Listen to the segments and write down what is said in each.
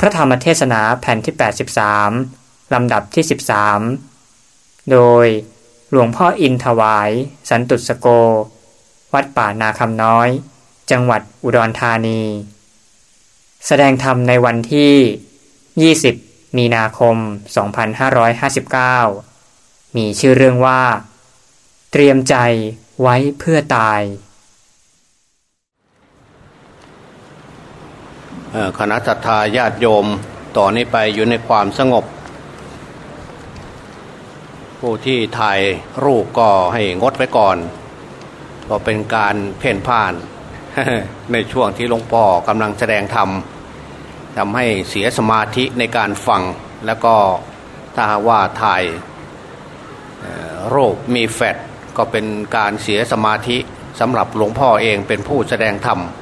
พระธรรมเทศนาแผ่นที่ 83 ลำดับที่ 13 โดยหลวงพ่ออินถวาย สันตุสโก วัดป่านาคำน้อย จังหวัดอุดรธานี แสดงธรรมในวันที่ 20 มีนาคม 2559 มีชื่อเรื่องว่า เตรียมใจไว้เพื่อตาย คณะทาญาติโยมต่อนนี้ไปอยู่ในความสงบ ผู้ที่ถ่ายรูปก็ให้งดไว้ก่อน ก็เป็นการเพ่นพ่าน ในช่วงที่หลวงพ่อกำลังแสดงธรรมทำให้เสียสมาธิในการฟัง แล้วก็ถ้าว่าถ่ายโรคมีแฟดก็เป็นการเสียสมาธิสำหรับหลวงพ่อเองเป็นผู้แสดงธรรมเ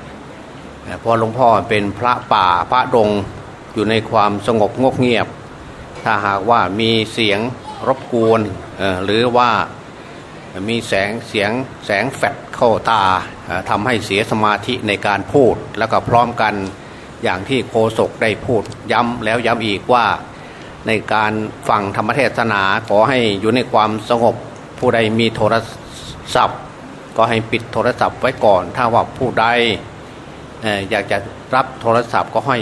พราะหลวงพ่อเป็นพระป่าพระดงอยู่ในความสงบงกเงียบ ถ้าหากว่ามีเสียงรบกวนหรือว่ามีแสงเสียงแสงแฟดเข้าตาทำให้เสียสมาธิในการพูด แล้วก็พร้อมกันอย่างที่โคศกได้พูดย้ำแล้วย้ำอีกว่าในการฟังธรรมเทศนาขอให้อยู่ในความสงบผู้ใดมีโทรศัพท์ ก็ให้ปิดโทรศัพท์ไว้ก่อน ถ้าว่าผู้ใด อยากจะรับโทรศัพท์ก็ให้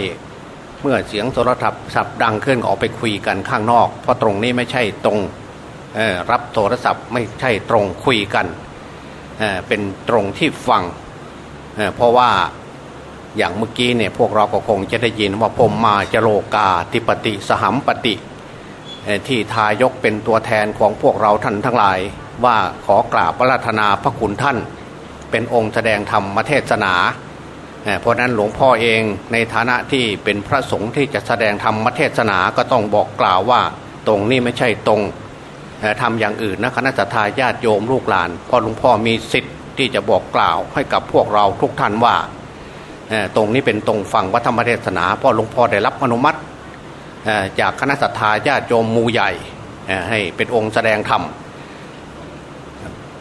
เมื่อเสียงโทรศัพท์สับดังขึ้นออกไปคุยกันข้างนอก เพราะตรงนี้ไม่ใช่ตรงรับโทรศัพท์ไม่ใช่ตรงคุยกันเเป็นตรงที่ฟังเเพราะว่าอย่างเมื่อกี้เนี่ยพวกเราก็คงจะได้ยินว่าพมมาจโลกาติปติสหัมปติ ที่ทายกเป็นตัวแทนของพวกเราท่านทั้งหลาย ว่าขอกราบพระรานาพระคุณท่าน เป็นองค์แสดงธรรมเทศนา เพราะนั้นหลวงพ่อเองในฐานะที่เป็นพระสงฆ์ที่จะแสดงธรรมเทศนาก็ต้องบอกกล่าวว่าตรงนี้ไม่ใช่ตรงทำอย่างอื่นนะคณะทาญาติโยมลูกหลานเพราะหลวงพ่อมีสิทธิ์ที่จะบอกกล่าวให้กับพวกเราทุกท่านว่าตรงนี้เป็นตรงฝั่งวัฒนเทศนาเพราะหลวงพ่อได้รับอนุมัติจากคณะสัตยาญาติโยมมูใหญ่ให้เป็นองค์แสดงธรรม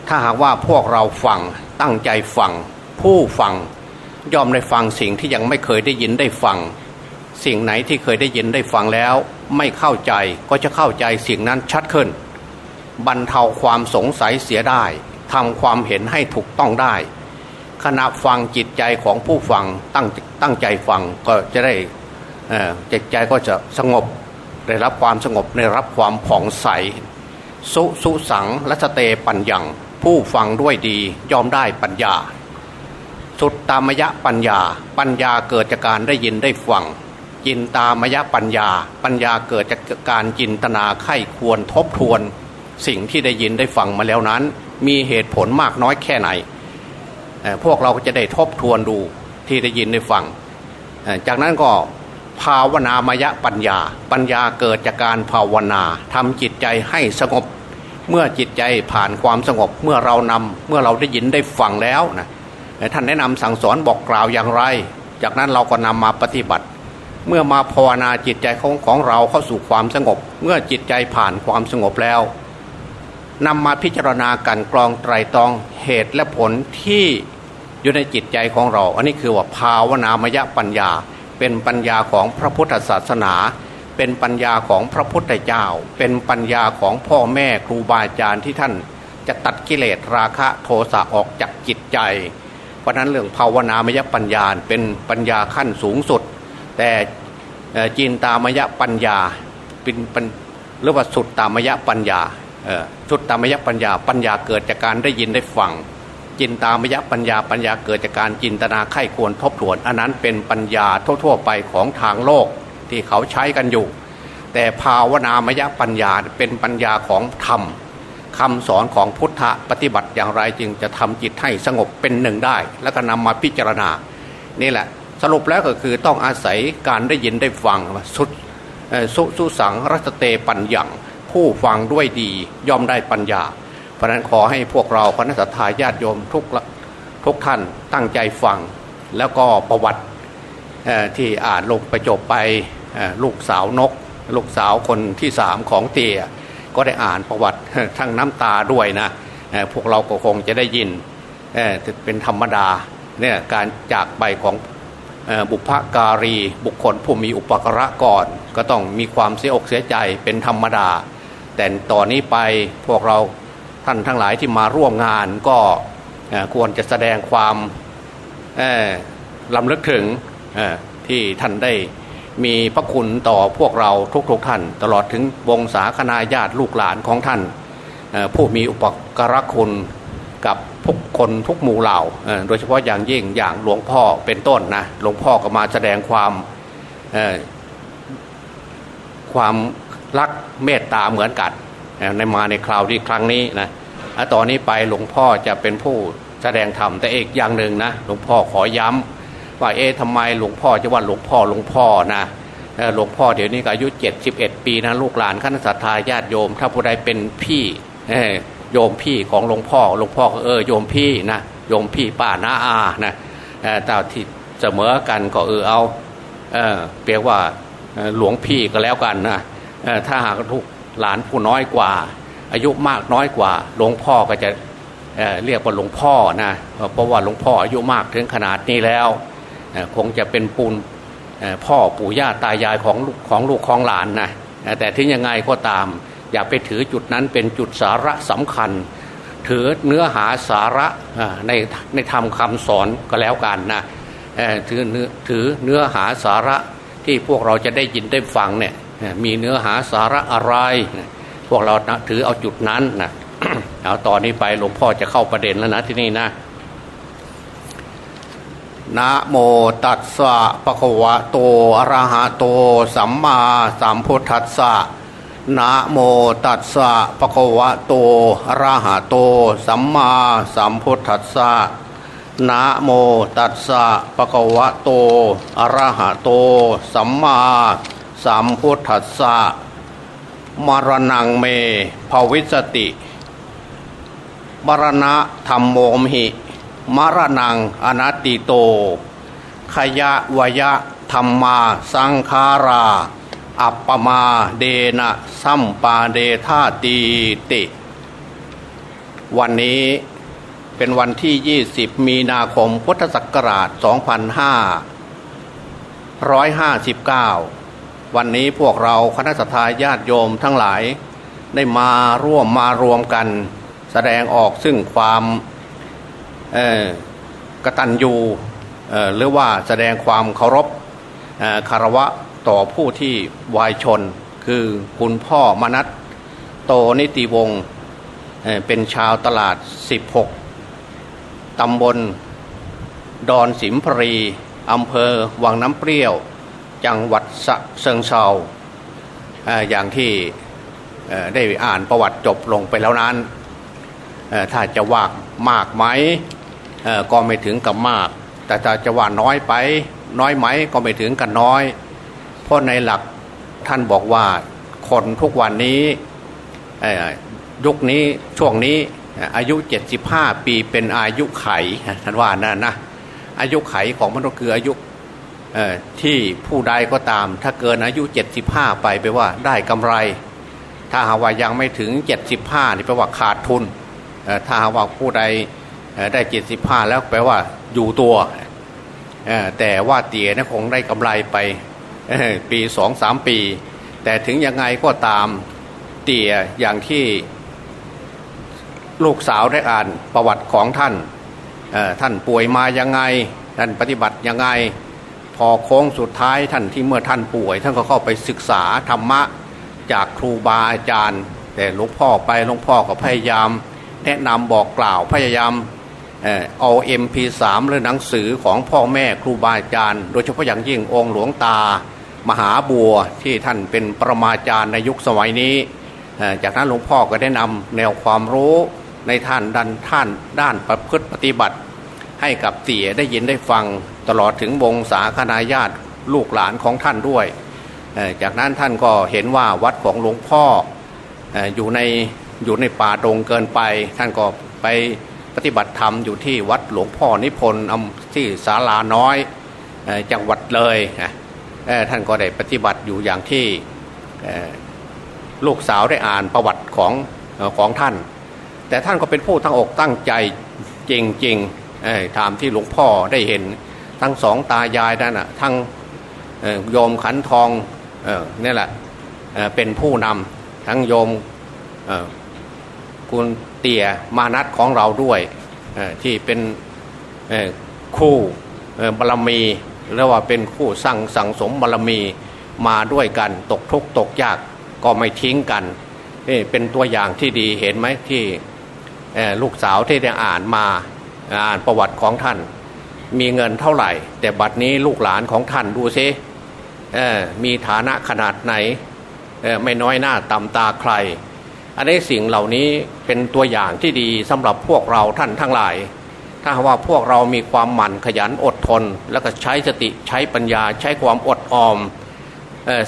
ถ้าหากว่าพวกเราฟังตั้งใจฟังผู้ฟัง ย่อมได้ฟังสิ่งที่ยังไม่เคยได้ยินได้ฟัง สิ่งไหนที่เคยได้ยินได้ฟังแล้ว ไม่เข้าใจก็จะเข้าใจสิ่งนั้นชัดขึ้น บรรเทาความสงสัยเสียได้ทำความเห็นให้ถูกต้องได้ ขณะฟังจิตใจของผู้ฟังตั้งตั้งใจฟังก็จะได้จิตใจก็จะสงบได้รับความสงบได้รับความผ่องใส สุสุสังและสเตปัญญัง ผู้ฟังด้วยดียอมได้ปัญญา สุดตามยะปัญญา ปัญญาเกิดจากการได้ยินได้ฟังจินตามยะปัญญา ปัญญาเกิดจากการจินตนาไข้ควรทบทวน สิ่งที่ได้ยินได้ฟังมาแล้วนั้น มีเหตุผลมากน้อยแค่ไหน พวกเราก็จะได้ทบทวนดูที่ได้ยินได้ฟัง จากนั้นก็ภาวนามยะปัญญา ปัญญาเกิดจากการภาวนาทำจิตใจให้สงบ เมื่อจิตใจผ่านความสงบ เมื่อเรานำเมื่อเราได้ยินได้ฟังแล้วนะ ท่านแนะนำสั่งสอนบอกกล่าวอย่างไร จากนั้นเราก็นำมาปฏิบัติ เมื่อมาภาวนาจิตใจของของเราเข้าสู่ความสงบ เมื่อจิตใจผ่านความสงบแล้วนำมาพิจารณากันกรองไตรตรองเหตุและผลที่อยู่ในจิตใจของเรา อันนี้คือว่าภาวนามยปัญญา เป็นปัญญาของพระพุทธศาสนา เป็นปัญญาของพระพุทธเจ้า เป็นปัญญาของพ่อแม่ครูบาอาจารย์ที่ท่านจะตัดกิเลสราคะโทสะออกจากจิตใจ เพราะนั้นเรื่องภาวนามยปัญญาเป็นปัญญาขั้นสูงสุด แต่จินตามยปัญญาเป็นหรือว่าสุดตามยปัญญาสุดตามยปัญญา ปัญญาเกิดจากการได้ยินได้ฟังจินตามยปัญญาปัญญาเกิดจากการจินตนาไข้ควรทบทวน อันนั้นเป็นปัญญาทั่ว ๆ ไปของทางโลกที่เขาใช้กันอยู่ แต่ภาวนามยปัญญาเป็นปัญญาของธรรม คำสอนของพุทธะปฏิบัติอย่างไรจึงจะทำจิตให้สงบเป็นหนึ่งได้ แล้วก็นำมาพิจารณา นี่แหละสรุปแล้วก็คือต้องอาศัยการได้ยินได้ฟังสุดสุสุสังรัตเตปัญญังผู้ฟังด้วยดีย่อมได้ปัญญา เพราะนั้นขอให้พวกเราคณะสัตยาญาติโยมทุกทุกท่านตั้งใจฟัง แล้วก็ประวัติที่อ่านลงไปจบไปลูกสาวนก ลูกสาวคนที่สามของเตีย ก็ได้อ่านประวัติทั้งน้ำตาด้วยนะพวกเราก็คงจะได้ยินเป็นธรรมดาเนี่ยการจากไปของบุพการี บุคคลผู้มีอุปการะก่อน ก็ต้องมีความเสียอกเสียใจเป็นธรรมดา แต่ต่อนนี้ไปพวกเราท่านทั้งหลายที่มาร่วมงานก็ควรจะแสดงความลำลึกถึงที่ท่านได้ มีพระคุณต่อพวกเราทุกๆทท่าน ตลอดถึงวงศาคณาญาติลูกหลานของท่าน ผู้มีอุปการะคุณกับทุกคนทุกหมู่เหล่า โดยเฉพาะอย่างยิ่งอย่างหลวงพ่อเป็นต้นนะหลวงพ่อก็มาแสดงความความรักเมตตาเหมือนกันในมาในคราวที่ครั้งนี้นะต่อนนี้ไปหลวงพ่อจะเป็นผู้แสดงธรรมแต่เอกอย่างหนึ่งนะหลวงพ่อขอย้ำ ว่าเอ๊ะทำไมหลวงพ่อจะว่าหลวงพ่อหลวงพ่อนะหลวงพ่อเดี๋ยวนี้อายุเจ็ดสิบเอ็ดปีนะลูกหลานคณะสัตยาญาติโยม ถ้าผู้ใดเป็นพี่โยมพี่ของหลวงพ่อหลวงพ่อเออโยมพี่นะโยมพี่ป้าน้าอานะแต่ที่เสมอกันก็เออเอาเออเปรียกว่าหลวงพี่ก็แล้วกันนะถ้าหากทุกหลานผู้น้อยกว่า อายุมากน้อยกว่า หลวงพ่อก็จะเเรียกว่าหลวงพ่อนะเพราะว่าหลวงพ่ออายุมากถึงขนาดนี้แล้ว คงจะเป็นปูนพ่อปู่ย่าตายายของของลูกของหลานนะแต่ถึงยังไงก็ตาม อย่าไปถือจุดนั้นเป็นจุดสาระสำคัญ ถือเนื้อหาสาระในในธรรมคำสอนก็แล้วกันนะถือถือเนื้อหาสาระที่พวกเราจะได้ยินได้ฟังเนี่ยมีเนื้อหาสาระอะไร พวกเรานะถือเอาจุดนั้นนะเอาตอนนี้ไปหลวงพ่อจะเข้าประเด็นแล้วนะที่นี่นะ นะโมตัสสะปะคะวะโตอะระหะโตสัมมาสัมพุทธัสสะนะโมตัสสะปะคะวะโตอะระหะโตสัมมาสัมพุทธัสสะนะโมตัสสะปะคะวะโตอะระหะโตสัมมาสัมพุทธัสสะมรณงเมภวิสติมรณะธรรมโมมหิ มรณังอนัตติโต ขยะวยะธรรมาสังคารา อัปปมาเดนะสัมปาเดธาตีติ วันนี้เป็นวันที่ 20 มีนาคมพุทธศักราช 2559 วันนี้พวกเราคณะสัตยาติโยมทั้งหลาย ได้มาร่วมมารวมกัน แสดงออกซึ่งความ กตัญญูหรือว่าแสดงความเคารพคารวะต่อผู้ที่วายชน คือคุณพ่อมนัตโตนิติวงศ์เป็นชาวตลาด 16 ตำบล ดอนสิมพรีอำเภอวังน้ำเปรี้ยว จังหวัดสะเซิงเซาอย่างที่ได้อ่านประวัติจบลงไปแล้วนั้น ถ้าจะว่ามากไหม ก็ไม่ถึงกับมาก แต่ถ้าจะว่าน้อยไป น้อยไหมก็ไม่ถึงกับน้อย เพราะในหลักท่านบอกว่าคนทุกวันนี้ยุคนี้ช่วงนี้อายุ 75 ปีเป็นอายุไขท่านว่านั่นนะอายุไขของมนุษย์คืออายุที่ผู้ใดก็ตาม ถ้าเกินอายุ 75 ไปแปว่าได้กำไร ถ้าหาว่ายังไม่ถึง 75นี่แปลว่าขาดทุนถ้าหาว่าผู้ใด ได้เจ็ดสิบห้าแล้วแปลว่าอยู่ตัวแต่ว่าเตี๋ยนะคงได้กำไรไปปีสองสามปี แต่ถึงยังไงก็ตามเตี๋ยอย่างที่ลูกสาวได้อ่านประวัติของท่านท่านป่วยมายังไงท่านปฏิบัติยังไง พอโค้งสุดท้ายท่านที่เมื่อท่านป่วย ท่านก็เข้าไปศึกษาธรรมะจากครูบาอาจารย์ แต่หลวงพ่อไปหลวงพ่อก็พยายาม แนะนำบอกกล่าวพยายาม เอาเอ็มพีสามหรือหนังสือของพ่อแม่ครูบาอาจารย์ โดยเฉพาะอย่างยิ่งองค์หลวงตา มหาบัวที่ท่านเป็นประมาจารย์ในยุคสมัยนี้ จากนั้นหลวงพ่อก็ได้นำแนวความรู้ในท่านดันท่านด้านประพฤติปฏิบัติ ให้กับเตี่ยได้ยินได้ฟังตลอดถึงวงศาคณาญาติลูกหลานของท่านด้วย จากนั้นท่านก็เห็นว่าวัดของหลวงพ่ออยู่ในอยู่ในป่าตรงเกินไป ท่านก็ไป ปฏิบัติธรรมอยู่ที่วัดหลวงพ่อนิพนธ์ที่ศาลาน้อยจังหวัดเลยท่านก็ได้ปฏิบัติอยู่อย่างที่ลูกสาวได้อ่านประวัติของของท่าน แต่ท่านก็เป็นผู้ทั้งอกตั้งใจจริงๆตามที่หลวงพ่อได้เห็นทั้งสองตายายนั่นอะทั้งโยมขันทองนี่แหละเป็นผู้นำทั้งโยมคุณ เตี่ยมานัดของเราด้วยที่เป็นคู่บารมีเรียกว่าเป็นคู่สั่งสังสมบารมีมาด้วยกัน ตกทุกตกยากก็ไม่ทิ้งกันนี่เป็นตัวอย่างที่ดีเห็นไหมที่ลูกสาวที่ได้อ่านมาอ่านประวัติของท่าน มีเงินเท่าไหร่ แต่บัดนี้ลูกหลานของท่านดูซิมีฐานะขนาดไหนไม่น้อยหน้าต่ำตาใคร อันนี้สิ่งเหล่านี้เป็นตัวอย่างที่ดีสำหรับพวกเราท่านทั้งหลาย ถ้าว่าพวกเรามีความหมั่นขยันอดทน แล้วก็ใช้สติใช้ปัญญาใช้ความอดออม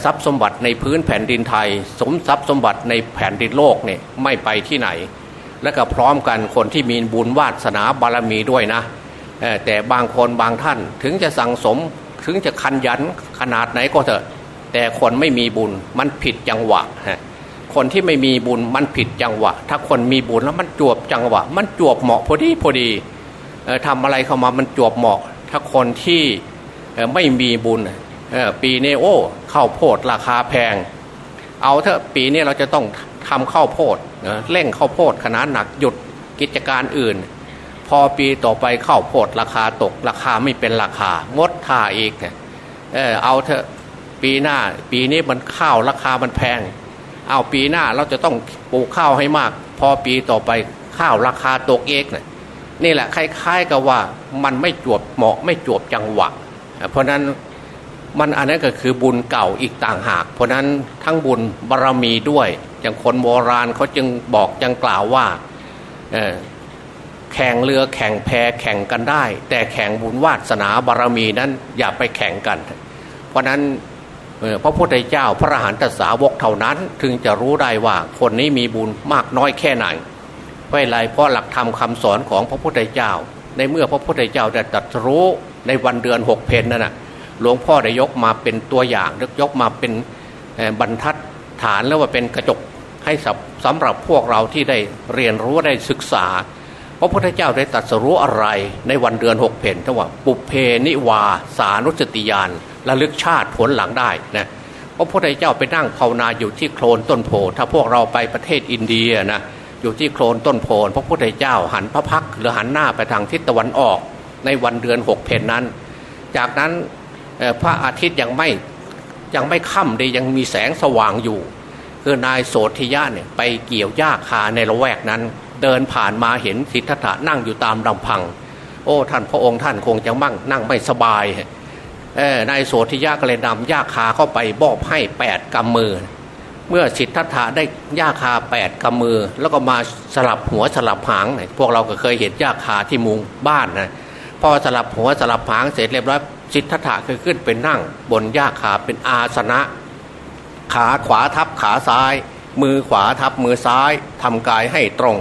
ทรัพย์สมบัติในพื้นแผ่นดินไทย สมทรัพย์สมบัติในแผ่นดินโลกเนี่ยไม่ไปที่ไหน และก็พร้อมกันคนที่มีบุญวาสนาบารมีด้วยนะแต่บางคนบางท่านถึงจะสั่งสมถึงจะคันยันขนาดไหนก็เถอะ แต่คนไม่มีบุญมันผิดจังหวะ คนที่ไม่มีบุญมันผิดจังหวะ ถ้าคนมีบุญแล้วมันจวบจังหวะ มันจวบเหมาะพอดีพอดีทำอะไรเข้ามามันจวบเหมาะ ถ้าคนที่ไม่มีบุญปีนี้โอ้ข้าวโพดราคาแพง เอาเถอะปีนี้เราจะต้องทำข้าวโพดเร่งข้าวโพดขนาดหนักหยุดกิจการอื่น พอปีต่อไปข้าวโพดราคาตกราคาไม่เป็นราคางดท่าอีกเออเอาเถอะปีหน้าปีนี้มันข้าวราคามันแพง เอาปีหน้าเราจะต้องปลูกข้าวให้มาก พอปีต่อไปข้าวราคาตกเอกเนี่ยนี่แหละคล้ายๆกับว่ามันไม่จวบเหมาะไม่จวบจังหวะ เพราะนั้นมันอันนั้นก็คือบุญเก่าอีกต่างหาก เพราะนั้นทั้งบุญบารรมีด้วยอย่างคนโบราณเขาจึงบอกยังกล่าวว่าแข่งเรือแข่งแพแข่งกันได้ แต่แข่งบุญวาสนาบารรมีนั้นอย่าไปแข่งกัน เพราะนั้น พระพุทธเจ้าพระอรหันตสาวกเท่านั้นถึงจะรู้ได้ว่าคนนี้มีบุญมากน้อยแค่ไหนเพราะอะไรเพราะหลักธรรมคาสอนของพระพุทธเจ้า ในเมื่อพระพุทธเจ้าได้ตรัสรู้ในวันเดือนหกเพนนั่นนะหลวงพ่อได้ยกมาเป็นตัวอย่างยกมาเป็นบรรทัดฐานแล้วว่าเป็นกระจกให้สำหรับพวกเราที่ได้เรียนรู้ได้ศึกษา พระพุทธเจ้าได้ตรัสรู้อะไรในวันเดือนหกเพนทว่าปุเพนิวาสานุสติยาน ระลึกชาติผลหลังได้นะพระพุทธเจ้าไปนั่งภาวนาอยู่ที่โคลนต้นโพถ้าพวกเราไปประเทศอินเดียนะอยู่ที่โคลนต้นโพพระพุทธเจ้าหันพระพักหรือหันหน้าไปทางทิศตะวันออก ในวันเดือนหกเพนนั้น จากนั้นพระอาทิตย์ยังไม่ยังไม่ค่ำดียังมีแสงสว่างอยู่ คือนายโสธิยะเนี่ยไปเกี่ยวหญ้าคาในละแวกนั้น เดินผ่านมาเห็นสิทธัตถะนั่งอยู่ตามลำพัง โอ้ท่านพระองค์ท่านคงจะมั่งนั่งไม่สบาย นายโสธิยะก็เลยนำหญ้าคาเข้าไปบอบให้แปดกำมือ เมื่อสิทธัตถะได้หญ้าคาแปดกำมือ แล้วก็มาสลับหัวสลับหางพวกเราก็เคยเห็นหญ้าคาที่มุงบ้านนะพอสลับหัวสลับหางเสร็จเรียบร้อยสิทธัตถะคือขึ้นเป็นนั่ง บนหญ้าคาเป็นอาสนะ ขาขวาทับขาซ้าย มือขวาทับมือซ้ายทำกายให้ตรง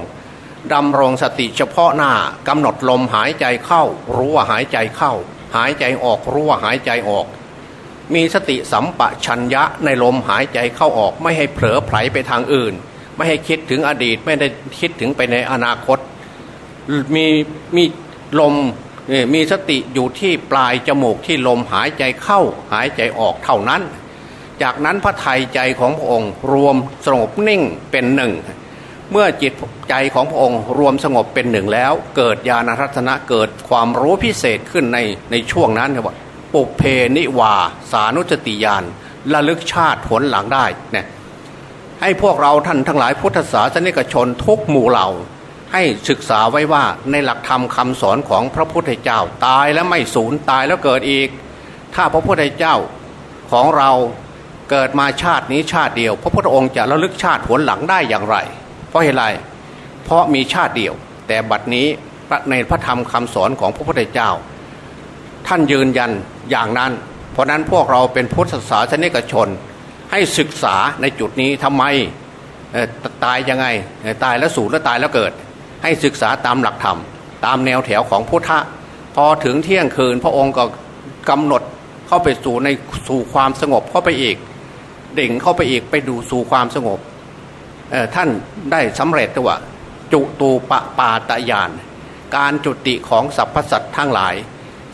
ดำรงสติเฉพาะหน้ากำหนดลมหายใจเข้า รู้ว่าหายใจเข้า หายใจออกรู้ว่าหายใจออก มีสติสัมปชัญญะในลมหายใจเข้าออกไม่ให้เผลอไผลไปทางอื่น ไม่ให้คิดถึงอดีต ไม่ได้คิดถึงไปในอนาคต มีมีลมมีสติอยู่ที่ปลายจมูกที่ลมหายใจเข้าหายใจออกเท่านั้น จากนั้นพระไทยใจของพระองค์รวมสงบนิ่งเป็นหนึ่ง เมื่อจิตใจของพระองค์รวมสงบเป็นหนึ่งแล้ว เกิดญาณรัตนะเกิดความรู้พิเศษขึ้นในในช่วงนั้นว่าปุเพนิวา สานุจติยานระลึกชาติผลหลังได้เนี่ยให้พวกเราท่านทั้งหลายพุทธศาสนิกชนทุกหมู่เหล่า ให้ศึกษาไว้ว่าในหลักธรรมคาสอนของพระพุทธเจ้าตายแล้วไม่สูญตายแล้วเกิดอีก ถ้าพระพุทธเจ้าของเราเกิดมาชาตินี้ชาติเดียว พระพุทธองค์จะระลึกชาติผลหลังได้อย่างไร ราะเหตุไรเพราะมีชาติเดียว แต่บัดนี้ในพระธรรมคำสอนของพระพุทธเจ้า ท่านยืนยันอย่างนั้น เพราะนั้นพวกเราเป็นพุทธศาสนิกชน ให้ศึกษาในจุดนี้ทำไมตายยังไงตายแล้วสูญแล้วตายแล้วเกิด ให้ศึกษาตามหลักธรรม ตามแนวแถวของพุทธะพอถึงเที่ยงคืนพระองค์ก็กำหนดเข้าไปสู่ในสู่ความสงบเข้าไปอีกเด่งเข้าไปอีกไปดูสู่ความสงบ ท่านได้สำเร็จว่า จุตูปปาตยาน การจุติของสรรพสัตว์ทั้งหลาย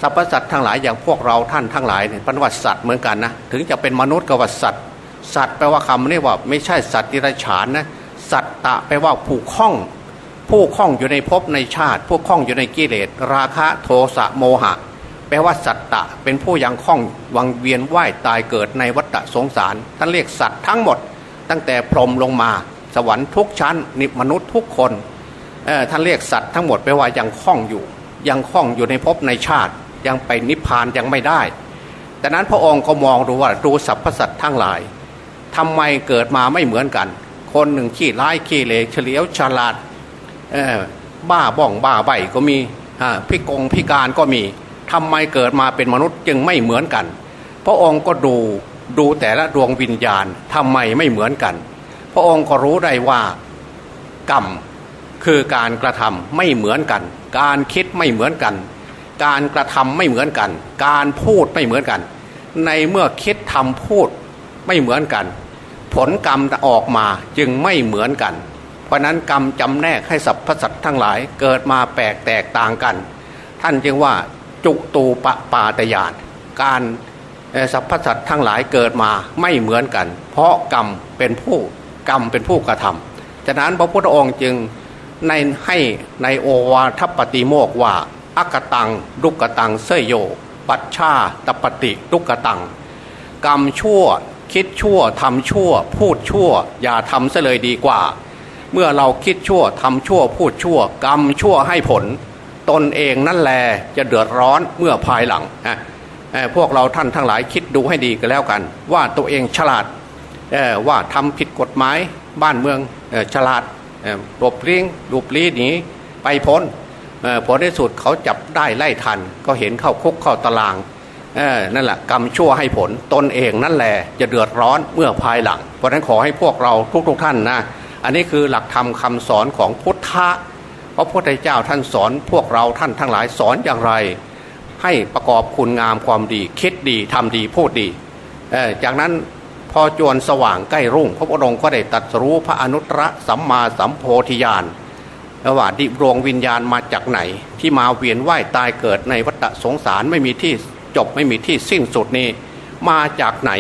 สรรพสัตว์ทั้งหลายอย่างพวกเราท่านทั้งหลายเนี่ยป็นวัตสัตว์เหมือนกันนะถึงจะเป็นมนุษย์กับวัตสัตว์สัตว์แปลว่าคำนี้ว่า ไม่ใช่สัตว์ดิรัจฉานนะสัตตะแปลว่าผูกข้อง ผู้ข้องอยู่ในภพในชาติ ผู้ข้องอยู่ในกิเลส ราคะโทสะโมหะ แปลว่าสัตตะ เป็นผู้ยังข้องวังเวียนว่ายตายเกิดในวัฏสงสารท่านเรียกสัตว์ทั้งหมด ตั้งแต่พรหมลงมา สวรรค์ทุกชั้นนิมนุษย์ทุกคนท่านเรียกสัตว์ทั้งหมดแปว่ายังข้องอยู่ยังข้องอยู่ในภพในชาติ ยังไปนิพพานยังไม่ได้แต่นั้นพระองค์ก็มองดูว่าดูสรรพสัตว์ทั้งหลายทำไมเกิดมาไม่เหมือนกัน คนหนึ่งขี้ร้ายขี้เลเฉลียวฉลาดบ้าบ้องบ้าใบก็มีพิกงพิการก็มีทำไมเกิดมาเป็นมนุษย์จึงไม่เหมือนกัน พระองค์ก็ดูดูแต่ละดวงวิญญาณทำไมไม่เหมือนกัน พระองค์ก็รู้ได้ว่ากรรมคือการกระทำไม่เหมือนกัน การคิดไม่เหมือนกัน การกระทำไม่เหมือนกัน การพูดไม่เหมือนกัน ในเมื่อคิดทำพูดไม่เหมือนกัน ผลกรรมออกมาจึงไม่เหมือนกัน เพราะนั้นกรรมจำแนกให้สรรพสัตว์ทั้งหลายเกิดมาแปลกแตกต่างกัน ท่านจึงว่าจุตูปปาตยานการสรรพสัตว์ทั้งหลายเกิดมาไม่เหมือนกัน เพราะกรรมเป็นผู้ กรรมเป็นผู้กระทำฉะนั้นพระพุทธองค์จึงในให้ในโอวาทปฏิโมกว่าอักตังดุกตังเสยโย ปัชชาตปฏิดุกตัง กรรมชั่วคิดชั่วทำชั่ว พูดชั่ว อย่าทำซะเลยดีกว่า เมื่อเราคิดชั่วทำชั่ว พูดชั่ว กรรมชั่วให้ผล ตนเองนั่นแหละจะเดือดร้อนเมื่อภายหลังพวกเราท่านทั้งหลายคิดดูให้ดีกันแล้วกัน ว่าตัวเองฉลาด ว่าทำผิดกฎหมายบ้านเมืองฉลาดหลบเลี้ยงหลบลี้หนีไปพ้นพอในสุดเขาจับได้ไล่ทัน ก็เห็นเข้าคุกเข้าตารางนั่นแหละกรรมชั่วให้ผลตนเองนั่นแหละจะเดือดร้อนเมื่อภายหลัง เพราะนั้นขอให้พวกเราทุกๆทท่านนะอันนี้คือหลักธรรมคาสอนของพุทธะเพราะพระพุทธเจ้าท่านสอนพวกเราท่านทั้งหลายสอนอย่างไร ให้ประกอบคุณงามความดีคิดดีทำดีพูดดีจากนั้น พอจวนสว่างใกล้รุ่ง พระพุทธองค์ก็ได้ตัดรู้พระอนุตตรสัมมาสัมโพธิญาณว่าดิดวงวิญญาณมาจากไหน ที่มาเวียนว่ายตายเกิดในวัฏสงสารไม่มีที่จบไม่มีที่สิ้นสุดนี้มาจากไหน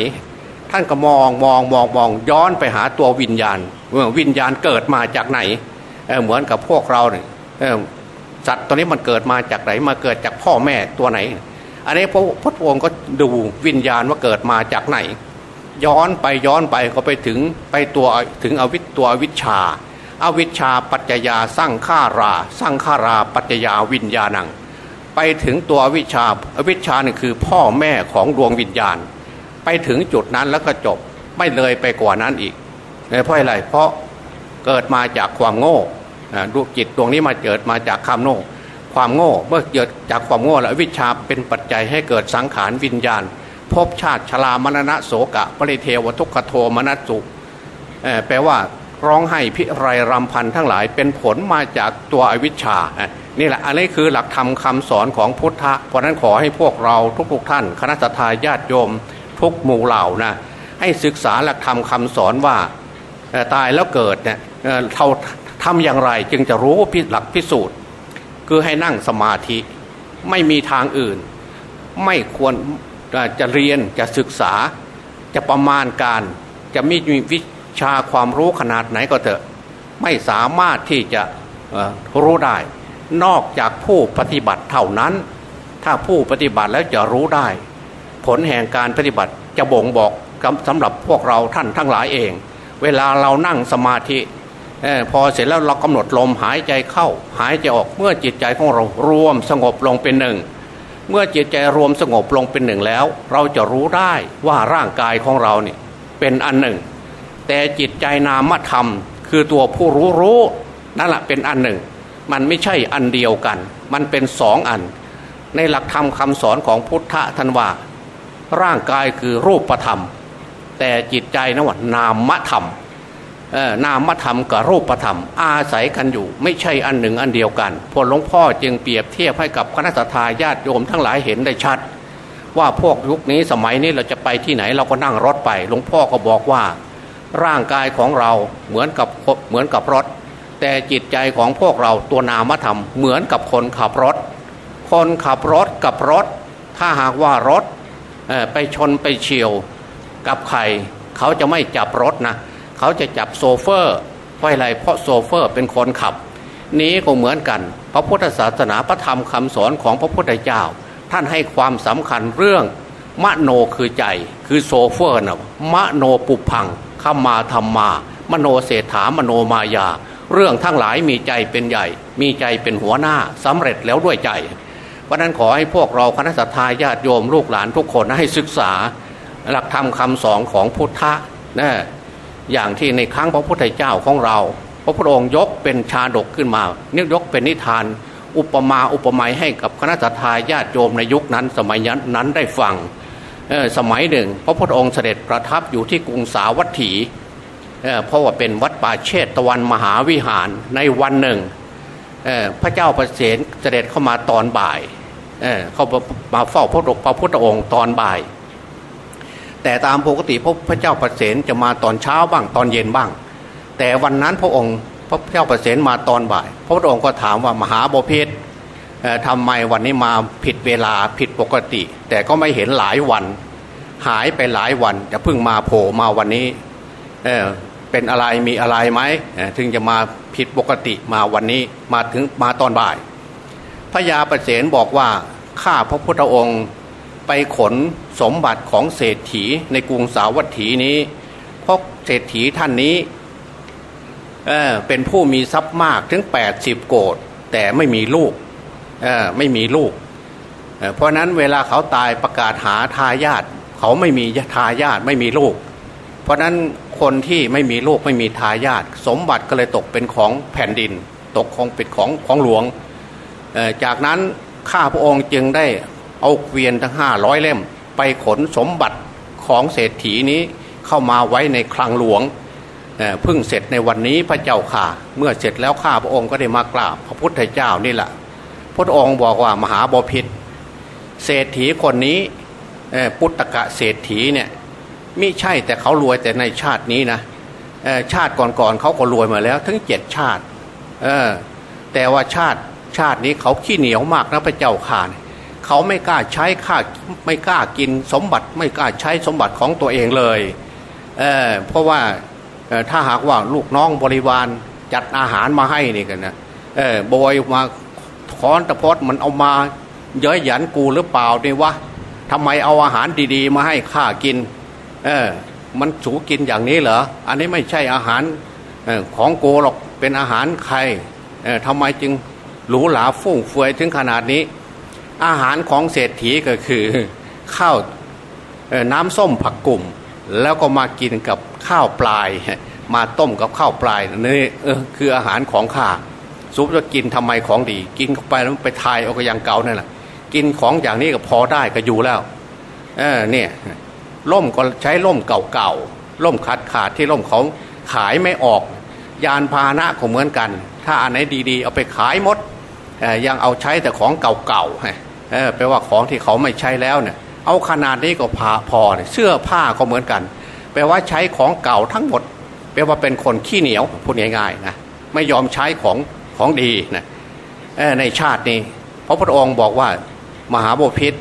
ท่านก็มองมองมองมองย้อนไปหาตัววิญญาณวิญญาณเกิดมาจากไหนเเหมือนกับพวกเราเนี่ยสัตว์ตัวนี้มันเกิดมาจากไหนมาเกิดจากพ่อแม่ตัวไหน อันนี้พระพุทธองค์ก็ดูวิญญาณว่าเกิดมาจากไหน ย้อนไปย้อนไปก็ไปถึงไปตัวถึงอวิตตัวอวิชชาอวิชชาปัจจยาสร้างข้าราสร้างข้าราปัจจยาวิญญาณัง ไปถึงตัวอวิชชาอวิชชานี่คือพ่อแม่ของดวงวิญญาณ ไปถึงจุดนั้นแล้วก็จบไม่เลยไปกว่านั้นอีกเพราะอะไรเพราะเกิดมาจากความโง่ดวงจิตดวงนี้มาเกิดมาจากคำโง่ความโง่เมื่อเกิดจากความโง่แล้ววิชาเป็นปัจจัยให้เกิดสังขารวิญญาณ ภพชาติชรามรณะโสกะปริเทวทุกขโทมนัสสุแปลว่าร้องไห้พิไรรำพันทั้งหลายเป็นผลมาจากตัวอวิชชา นี่แหละ อันนี้คือหลักธรรมคาสอนของพุทธะ เพราะนั้นขอให้พวกเราทุกๆทท่าน คณะทาญาติโยม ทุกหมู่เหล่านะให้ศึกษาหลักธรรมคาสอนว่าตายแล้วเกิดเนี่ยเราทำอย่างไรจึงจะรู้พิหลักพิสูจน์ คือให้นั่งสมาธิไม่มีทางอื่น ไม่ควร จะเรียนจะศึกษา จะประมาณการ จะมีวิชาความรู้ขนาดไหนก็เถอะ ไม่สามารถที่จะรู้ได้ นอกจากผู้ปฏิบัติเท่านั้น ถ้าผู้ปฏิบัติแล้วจะรู้ได้ ผลแห่งการปฏิบัติจะบ่งบอกสำหรับพวกเราท่านทั้งหลายเอง เวลาเรานั่งสมาธิพอเสร็จแล้วเรากำหนดลมหายใจเข้า หายใจออกเมื่อจิตใจของเรารวมสงบลงเป็นหนึ่ง เมื่อจิตใจรวมสงบลงเป็นหนึ่งแล้ว เราจะรู้ได้ว่าร่างกายของเราเนี่ยเป็นอันหนึ่ง แต่จิตใจนามธรรม คือตัวผู้รู้รู้นั่นแหละเป็นอันหนึ่ง มันไม่ใช่อันเดียวกัน มันเป็นสองอัน ในหลักธรรมคำสอนของพุทธะทันว่า ร่างกายคือรูปธรรม แต่จิตใจนะว่านามธรรม นามธรรมกับรูปธรรม อาศัยกันอยู่ ไม่ใช่อันหนึ่งอันเดียวกันพอหลวงพ่อจึงเปรียบเทียบให้กับคณะทาญาติโยมทั้งหลายเห็นได้ชัด ว่าพวกยุคนี้สมัยนี้เราจะไปที่ไหนเราก็นั่งรถไป หลวงพ่อก็บอกว่า ร่างกายของเราเหมือนกับเหมือนกับรถ แต่จิตใจของพวกเราตัวนามธรรม เหมือนกับคนขับรถ คนขับรถกับรถ ถ้าหากว่ารถไปชนไปเฉียวกับใครเขาจะไม่จับรถนะเขาจะจับโซเฟอร์เพราะอะไรเพราะโซเฟอร์เป็นคนขับ นี้ก็เหมือนกัน พระพุทธศาสนาพระธรรมคำสอนของพระพุทธเจ้า ท่านให้ความสำคัญเรื่องมโนคือใจคือโซเฟอร์นะมโนปุพังขมาธรรมา มโนเศรษฐามโนมายา เรื่องทั้งหลายมีใจเป็นใหญ่ มีใจเป็นหัวหน้าสำเร็จแล้วด้วยใจ เพราะนั้นขอให้พวกเราคณะสัตยาญาติโยมลูกหลานทุกคนให้ศึกษา หลักธรรมคำสอนของพุทธะนะ อย่างที่ในครั้งพระพุทธเจ้าของเรา พระพุทธองค์ยกเป็นชาดกขึ้นมาเนื่องยกเป็นนิทาน อุปมาอุปไมยให้กับคณะทาญาติโยมในยุคนั้นสมัยนั้นได้ฟังสมัยหนึ่ง พระพุทธองค์เสด็จประทับอยู่ที่กรุงสาวัตถีเพราะว่าเป็นวัดป่าเชตตะวันมหาวิหารในวันหนึ่งพระเจ้าประเสนเสด็จเข้ามาตอนบ่ายเข้ามาเฝ้าพระพระพุทธองค์ตอนบ่าย แต่ตามปกติพระเจ้าประเสนจะมาตอนเช้าบ้างตอนเย็นบ้าง แต่วันนั้นพระองค์พระเจ้าประเสนมาตอนบ่าย พระองค์ก็ถามว่ามหาบพิษทำไมวันนี้มาผิดเวลาผิดปกติ แต่ก็ไม่เห็นหลายวัน หายไปหลายวันจะเพิ่งมาโผล่มาวันนี้เเป็นอะไรมีอะไรไหมถึงจะมาผิดปกติมาวันนี้มาถึงมาตอนบ่าย พระยาประเสนบอกว่าข้าพระพุทธองค์ ไปขนสมบัติของเศรษฐีในกรุงสาวัตถีนี้ เพราะเศรษฐีท่านนี้เเป็นผู้มีทรัพย์มากถึง 80 โกดแต่ไม่มีลูกไม่มีลูกเเพราะนั้นเวลาเขาตายประกาศหาทายาทเขาไม่มีทายาทไม่มีลูก เพราะนั้นคนที่ไม่มีลูกไม่มีทายาทสมบัติก็เลยตกเป็นของแผ่นดิน ตกของเป็นของของหลวง จากนั้นข้าพระองค์จึงได้ เอาเกวียนทั้งห้าร้อยเล่ม ไปขนสมบัติของเศรษฐีนี้เข้ามาไว้ในคลังหลวงเพิ่งเสร็จในวันนี้พระเจ้าข่าเมื่อเสร็จแล้วข้าพระองค์ก็ได้มากราบพระพุทธเจ้านี่แหละพระองค์บอกว่ามหาบพิษเศรษฐีคนนี้ปุตตะเศรษฐีเนี่ยมิใช่แต่เขารวยแต่ในชาตินี้นะชาติก่อนๆเขาก็รวยมาแล้วถึงเจ็ดชาติแต่ว่าชาติชาตินี้เขาขี้เหนียวมากนะพระเจ้าข่า เขาไม่กล้าใช้ข้าไม่กล้ากินสมบัติ ไม่กล้าใช้สมบัติของตัวเองเลยเเพราะว่าถ้าหากว่าลูกน้องบริวารจัดอาหารมาให้นี่กันนะบอยมาค้อนตะพดมันเอามาเย้ยหยันกูหรือเปล่าเนี่ยวะทำไมเอาอาหารดีๆ มาให้ข้ากิน เออ มันสูกินอย่างนี้เหรอ อันนี้ไม่ใช่อาหารของโกหรอก เป็นอาหารใครเออทำไมจึงหรูหราฟุ่งเฟือยถึงขนาดนี้ อาหารของเศรษฐีก็คือข้าวน้ำส้มผักกลุ่ม แล้วก็มากินกับข้าวปลาย มาต้มกับข้าวปลายนี่คืออาหารของข้าซุปจะกินทำไมของดี กินเข้าไปแล้วไปทายเอาก็ยังเก่านั่นแหละกินของอย่างนี้ก็พอได้ก็อยู่แล้วเออเนี่ยล่มก็ใช้ล่มเก่าๆล่มขาดขาดที่ล่มเขาขายไม่ออก ยานพาหนะก็เหมือนกัน ถ้าอันไหนดีๆ เอาไปขายหมดยังเอาใช้แต่ของเก่าๆ เออแปลว่าของที่เขาไม่ใช้แล้วเนี่ย เอาขนาดนี้ก็พอพอเสื้อผ้าก็เหมือนกัน แปลว่าใช้ของเก่าทั้งหมด แปลว่าเป็นคนขี้เหนียวพูดง่ายๆนะไม่ยอมใช้ของของดีนะในชาตินี้พระพุทธองค์บอกว่ามหาบพิษ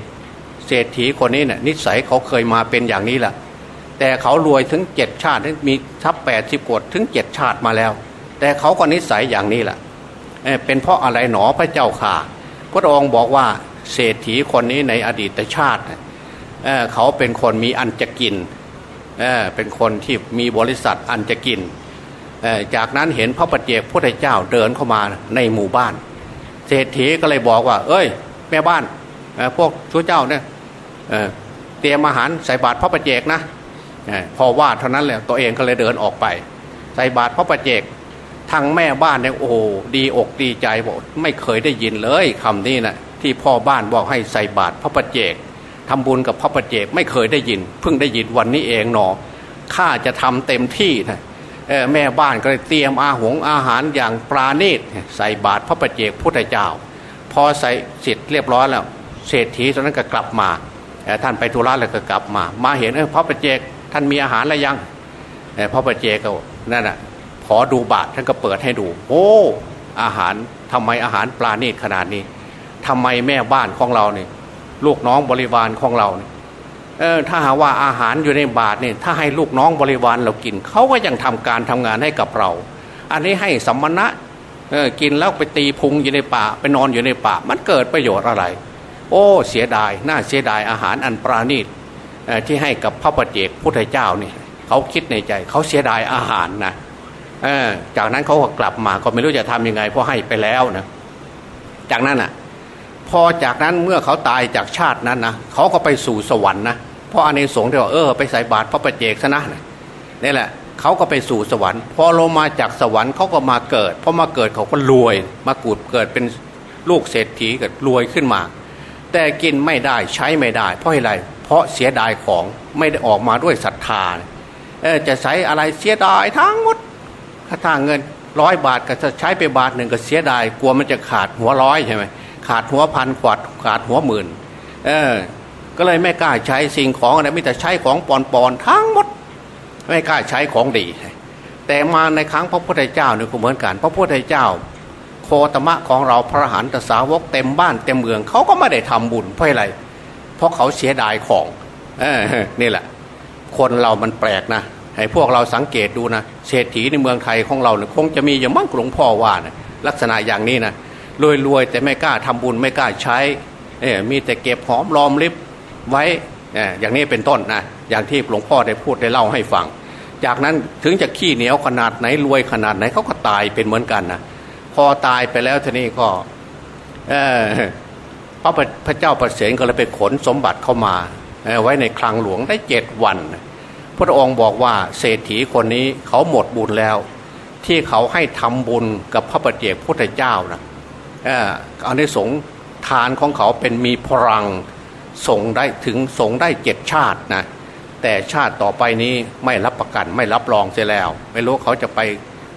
เศรษฐีคนนี้เนะ่ยนิสัยเขาเคยมาเป็นอย่างนี้แหละแต่เขารวยถึงเจ็ดชาติมีทับแปดสิบกดถึงเจ็ดชาติมาแล้ว แต่เขาก็นิสัยอย่างนี้แหละเป็นเพราะอะไรหนอพระเจ้าข่าพระองค์บอกว่า เศรษฐีคนนี้ในอดีตชาติเเขาเป็นคนมีอันจะกินเเป็นคนที่มีบริษัทอันจะกิน จากนั้นเห็นพระปฏิเจกพุทธเจ้าเดินเข้ามาในหมู่บ้าน เศรษฐีก็เลยบอกว่า เอ้ย แม่บ้านพวกชู้เจ้าเนี่ยเตรียมอาหารใส่บาตรพระปฏิเจกนะพอว่าเท่านั้นแหละตัวเองก็เลยเดินออกไป ใส่บาตรพระปฏิเจกทางแม่บ้านเนี่ยโอ้ดีอกดีใจบอกไม่เคยได้ยินเลยคำนี้นะ ที่พ่อบ้านบอกให้ใส่บาตรพระปฏิเจกทำบุญกับพระปฏิเจกไม่เคยได้ยิน เพิ่งได้ยินวันนี้เองหนอข้าจะทำเต็มที่นะแม่บ้านก็เลยเตรียมอาหงอาหารอย่างปราณีตใส่บาตรพระประเจกพุทธเจ้า พอใส่เสร็จเรียบร้อยแล้ว เศรษฐีตอนนั้นก็กลับมาท่านไปธุระแล้วก็กลับมา มาเห็นเออพระประเจกท่านมีอาหารอะไรยังพระประเจกก็นั่นน่ะขอดูบาตรท่านก็เปิดให้ดู โอ้อาหารทำไมอาหารปลาณีตขนาดนี้ ทำไมแม่บ้านของเราเนี่ยลูกน้องบริวารของเราเนี่ยเออถ้าหาว่าอาหารอยู่ในบาทเนี่ยถ้าให้ลูกน้องบริวารเรากินเขาก็ยังทำการทำงานให้กับเรา อันนี้ให้สัมมณะเออกินแล้วไปตีพุงอยู่ในป่าไปนอนอยู่ในป่า มันเกิดประโยชน์อะไร โอ้เสียดายน่าเสียดายอาหารอันปราณีตที่ให้กับพระประเจกพุทธเจ้านี่เขาคิดในใจเขาเสียดายอาหารนะจากนั้นเขาก็กลับมาก็ไม่รู้จะทํำยังไงเพราะให้ไปแล้วนะจากนั้นอะ พอจากนั้นเมื่อเขาตายจากชาตินั้นนะเขาก็ไปสู่สวรรค์นะเพราะอเนกสงส์ที่ว่าเออไปใส่บาตรพระประเจกซะนะนี่แหละเขาก็ไปสู่สวรรค์ พอลงมาจากสวรรค์เขาก็มาเกิดพอมาเกิดเขาก็รวย มากูดเกิดเป็นลูกเศรษฐีเกิดรวยขึ้นมา แต่กินไม่ได้ใช้ไม่ได้ เพราะอะไร เพราะเสียดายของไม่ได้ออกมาด้วยศรัทธาเออจะใช้อะไรเสียดายทั้งหมดถ้าเงินร้อยบาทก็จะใช้ไปบาทหนึ่งก็เสียดายกลัวมันจะขาดหัวร้อยใช่ไหม ขาดหัวพันขวดขาดหัวหมื่นเออก็เลยไม่กล้าใช้สิ่งของอะไรไม่แต่ใช้ของปอนๆทั้งหมด ไม่กล้าใช้ของดี แต่มาในครั้งพระพุทธเจ้าเนี่ยก็เหมือนกัน พระพุทธเจ้า โคตมะของเราพระหันตสาวกเต็มบ้านเต็มเมืองเขาก็ไม่ได้ทำบุญเพราะอะไร เพราะเขาเสียดายของเออนี่แหละ คนเรามันแปลกนะให้พวกเราสังเกตดูนะเศรษฐีในเมืองไทยของเราเนี่ยคงจะมีอย่างมั่งหลวงพ่อว่านะลักษณะอย่างนี้นะ รวยๆแต่ไม่กล้าทำบุญไม่กล้าใช้เนี่มีแต่เก็บหอมรอมริบไว้อย่างนี้เป็นต้นนะอย่างที่หลวงพ่อได้พูดได้เล่าให้ฟัง จากนั้นถึงจะขี้เหนียวขนาดไหนรวยขนาดไหนเขาก็ตายเป็นเหมือนกันนะพอตายไปแล้วทีนี้ก็พระพระเจ้าประเสริฐก็เลยไปขนสมบัติเข้ามาไว้ในคลังหลวงได้เจ็ดวัน พระองค์บอกว่าเศรษฐีคนนี้เขาหมดบุญแล้ว ที่เขาให้ทำบุญกับพระปฏิเจกพุทธเจ้านะ อันนี้สงทานของเขาเป็นมีพลังส่งได้ถึงส่งได้เจ็ดชาตินะแต่ชาติต่อไปนี้ไม่รับประกันไม่รับรองเสียแล้ว ไม่รู้เขาจะไป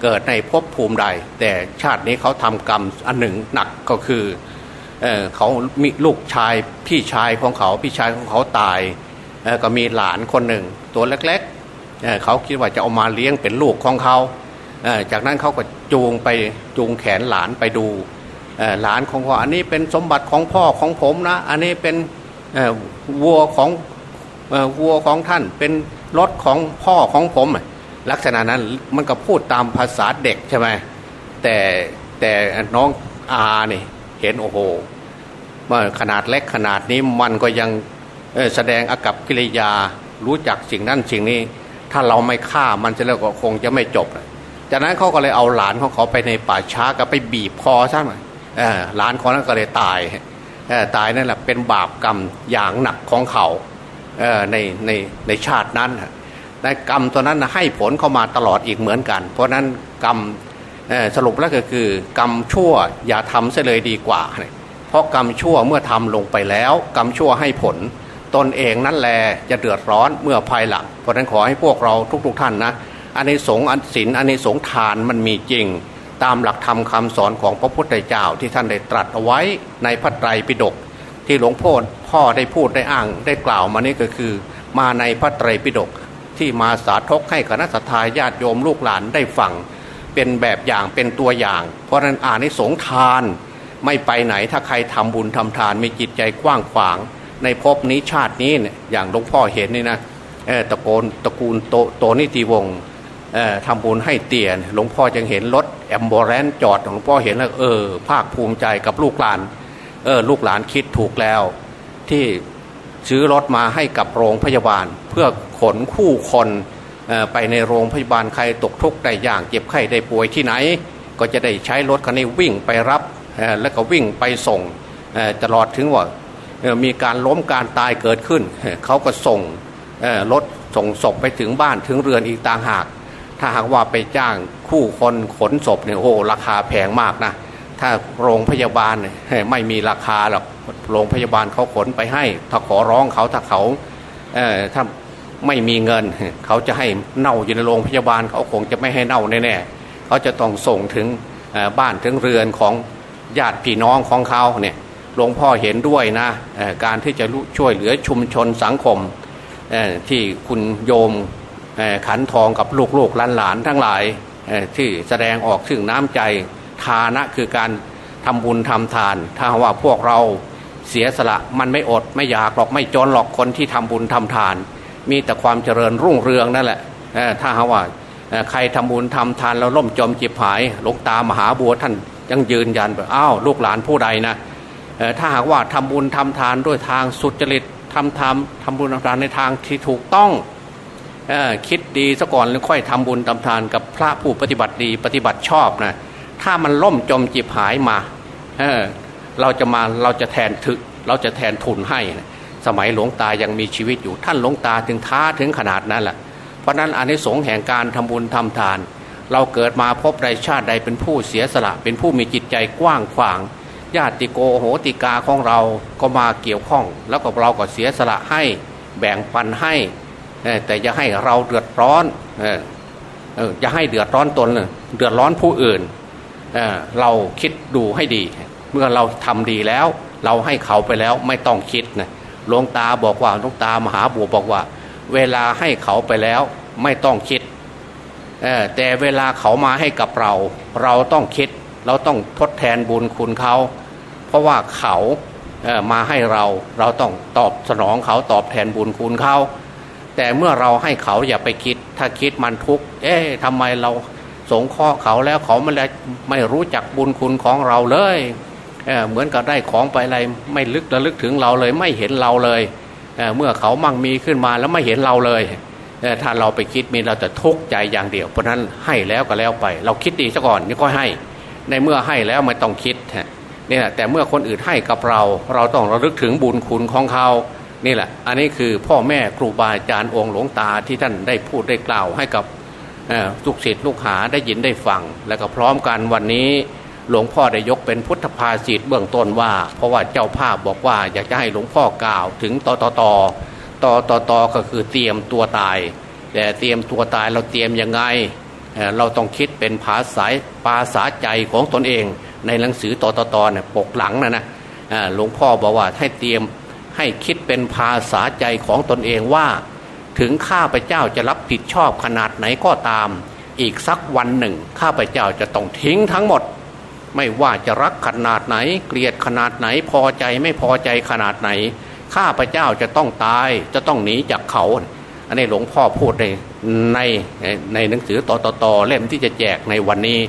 เกิดในภพภูมิใด แต่ชาตินี้เขาทำกรรมอันหนึ่งหนักก็คือเออเขามีลูกชายพี่ชายของเขาพี่ชายของเขาตายก็มีหลานคนหนึ่งตัวเล็กๆเเขาคิดว่าจะเอามาเลี้ยงเป็นลูกของเขาจากนั้นเขาก็จูงไปจูงแขนหลานไปดู หลานของพ่ออันนี้เป็นสมบัติของพ่อของผมนะ อันนี้เป็นวัวของวัวของท่านเป็นรถของพ่อของผม ลักษณะนั้นมันก็พูดตามภาษาเด็กใช่ไหมแต่แต่น้องอาเนี่ยเห็นโอ้โหว่าขนาดเล็กขนาดนี้มันก็ยังแสดงอากับกิริยารู้จักสิ่งนั้นสิ่งนี้ ถ้าเราไม่ฆ่ามันจะแล้วก็คงจะไม่จบจากนั้นเขาก็เลยเอาหลานของเขาไปในป่าช้าก็ไปบีบคอซะหน่อย หลานของนั้นก็เลยตายตายนั่นแหละเป็นบาปกรรมอย่างหนักของเขาในในในชาตินั้นในกรรมตัวนั้นให้ผลเข้ามาตลอดอีกเหมือนกัน เพราะนั้นกรรมสรุปแล้วก็คือกรรมชั่วอย่าทำเสียเลยดีกว่า เพราะกรรมชั่วเมื่อทำลงไปแล้ว กรรมชั่วให้ผล ตนเองนั่นแหละจะเดือดร้อนเมื่อภายหลัง เพราะนั้นขอให้พวกเราทุกๆทท่านนะอันในสงอันศีลอันในสงทานมันมีจริง ตามหลักธรรมคาสอนของพระพุทธเจ้าที่ท่านได้ตรัสเอาไว้ในพระไตรปิฎกที่หลวงพ่อพ่อได้พูดได้อ้างได้กล่าวมานี่ก็คือ มาในพระไตรปิฎกที่มาสาธกให้คณะสัตยาญาติโยมลูกหลานได้ฟังเป็นแบบอย่างเป็นตัวอย่าง เพราะนั้นอ่านในสงทานไม่ไปไหนถ้าใครทำบุญทำทานมีจิตใจกว้างขวาง ในภพนี้ชาตินี้เนี่ยอย่างหลวงพ่อเห็นนี่นะตะโกนตระกูลโตโตนิติวงศ์ ทำบุญให้เตียนหลวงพ่อจึงเห็นรถแอมบเรนจอดหลวงพ่อเห็นแล้วเออ ภาคภูมิใจกับลูกหลาน เออ ลูกหลานคิดถูกแล้ว ที่ซื้อรถมาให้กับโรงพยาบาล เพื่อขนคู่คนไปในโรงพยาบาลใครตกทุกข์ได้ย่างเจ็บไข้ได้ป่วยที่ไหน ก็จะได้ใช้รถคันนี้วิ่งไปรับแล้วก็วิ่งไปส่งตลอดถึงว่ามีการล้มการตายเกิดขึ้น เขาก็ส่งรถส่งศพไปถึงบ้านถึงเรือนอีกต่างหาก ถ้าหากว่าไปจ้างคู่คนขนศพเนี่ยโอ้ราคาแพงมากนะ ถ้าโรงพยาบาลไม่มีราคาหรอกโรงพยาบาลเขาขนไปให้ ถ้าขอร้องเขาถ้าเขาเถ้าไม่มีเงิน เขาจะให้เน่าอยู่ในโรงพยาบาลเขาคงจะไม่ให้เน่าแน่ๆเขาจะต้องส่งถึงบ้านถึงเรือนของญาติพี่น้องของเขาเนี่ยหลวงพ่อเห็นด้วยนะการที่จะช่วยเหลือชุมชนสังคมที่คุณโยม ขันทองกับลูกลูกหลานหลานทั้งหลายที่แสดงออกซึ่งน้ำใจทานะคือการทำบุญทำทาน ถ้าว่าพวกเราเสียสละมันไม่อดไม่อยากหรอกไม่จนหรอกคนที่ทำบุญทำทาน มีแต่ความเจริญรุ่งเรืองนั่นแหละถ้าว่าใครทำบุญทำทานแล้วล่มจมจิบหายหลวงตามหาบัวท่านยังยืนยันแบบอ้าวลูกหลานผู้ใดนะถ้าหากว่าทำบุญทำทานด้วยทางสุจริตทำทำทำบุญทำทานในทางที่ถูกต้อง คิดดีซะก่อนแล้วค่อยทำบุญทำทานกับพระผู้ปฏิบัติดีปฏิบัติชอบนะถ้ามันล่มจมจิบหายมาเเราจะมาเราจะแทนถึกเราจะแทนทุนให้นะสมัยหลวงตายังมีชีวิตอยู่ท่านหลวงตาถึงท้าถึงขนาดนั้นแหละเพราะนั้นอันนี้สงแห่งการทำบุญทำทาน เราเกิดมาพบใดชาติใดเป็นผู้เสียสละ เป็นผู้มีจิตใจกว้างขวาง ญาติโกโหติกาของเราก็มาเกี่ยวข้อง แล้วก็เราก็เสียสละให้แบ่งปันให้ แต่อย่าให้เราเดือดร้อนอย่าให้เดือดร้อนตนเดือดร้อนผู้อื่นเเราคิดดูให้ดี เมื่อเราทำดีแล้ว เราให้เขาไปแล้วไม่ต้องคิดนะหลวงตาบอกว่าหลวงตามหาบัวบอกว่า เวลาให้เขาไปแล้วไม่ต้องคิดแต่เวลาเขามาให้กับเรา เราต้องคิด เราต้องทดแทนบุญคุณเขา เพราะว่าเขามาให้เรา เราต้องตอบสนองเขาตอบแทนบุญคุณเขา แต่เมื่อเราให้เขาอย่าไปคิด ถ้าคิดมันทุกข์เอ๊ะทำไมเราสงเคราะห์เขาแล้วเขาไม่ไม่รู้จักบุญคุณของเราเลยเเหมือนกับได้ของไปอะไร ไม่ลึกระลึกถึงเราเลย ไม่เห็นเราเลยเเมื่อเขามั่งมีขึ้นมาแล้วไม่เห็นเราเลยถ้าเราไปคิดมีเราจะทุกข์ใจอย่างเดียว เพราะนั้นให้แล้วก็แล้วไป เราคิดดีซะก่อนนี่ก็ให้ ในเมื่อให้แล้วไม่ต้องคิดนี่แหละแต่เมื่อคนอื่นให้กับเรา เราต้องระลึกถึงบุญคุณของเขา นี่แหละ อันนี้คือพ่อแม่ครูบาอาจารย์องค์หลวงตาที่ท่านได้พูดได้กล่าวให้กับลูกศิษย์ลูกหาได้ยินได้ฟัง แล้วก็พร้อมกันวันนี้หลวงพ่อได้ยกเป็นพุทธภาษิตเบื้องต้นว่า เพราะว่าเจ้าภาพบอกว่าอยากจะให้หลวงพ่อกล่าวถึงตอตอตอตอตอตอก็คือเตรียมตัวตาย แต่เตรียมตัวตายเราเตรียมยังไง เราต้องคิดเป็นภาษาภาษาใจของตนเอง ในหนังสือตอตอตอเนี่ยปกหลังนะนะหลวงพ่อบอกว่าให้เตรียม ให้คิดเป็นภาษาใจของตนเองว่า ถึงข้าพเจ้าจะรับผิดชอบขนาดไหนก็ตาม อีกสักวันหนึ่ง ข้าพเจ้าจะต้องทิ้งทั้งหมด ไม่ว่าจะรักขนาดไหน เกลียดขนาดไหนพอใจไม่พอใจขนาดไหน ข้าพเจ้าจะต้องตายจะต้องหนีจากเขา อันนี้หลวงพ่อพูดในในในหนังสือต่อต่อตอเล่มที่จะแจกในวันนี้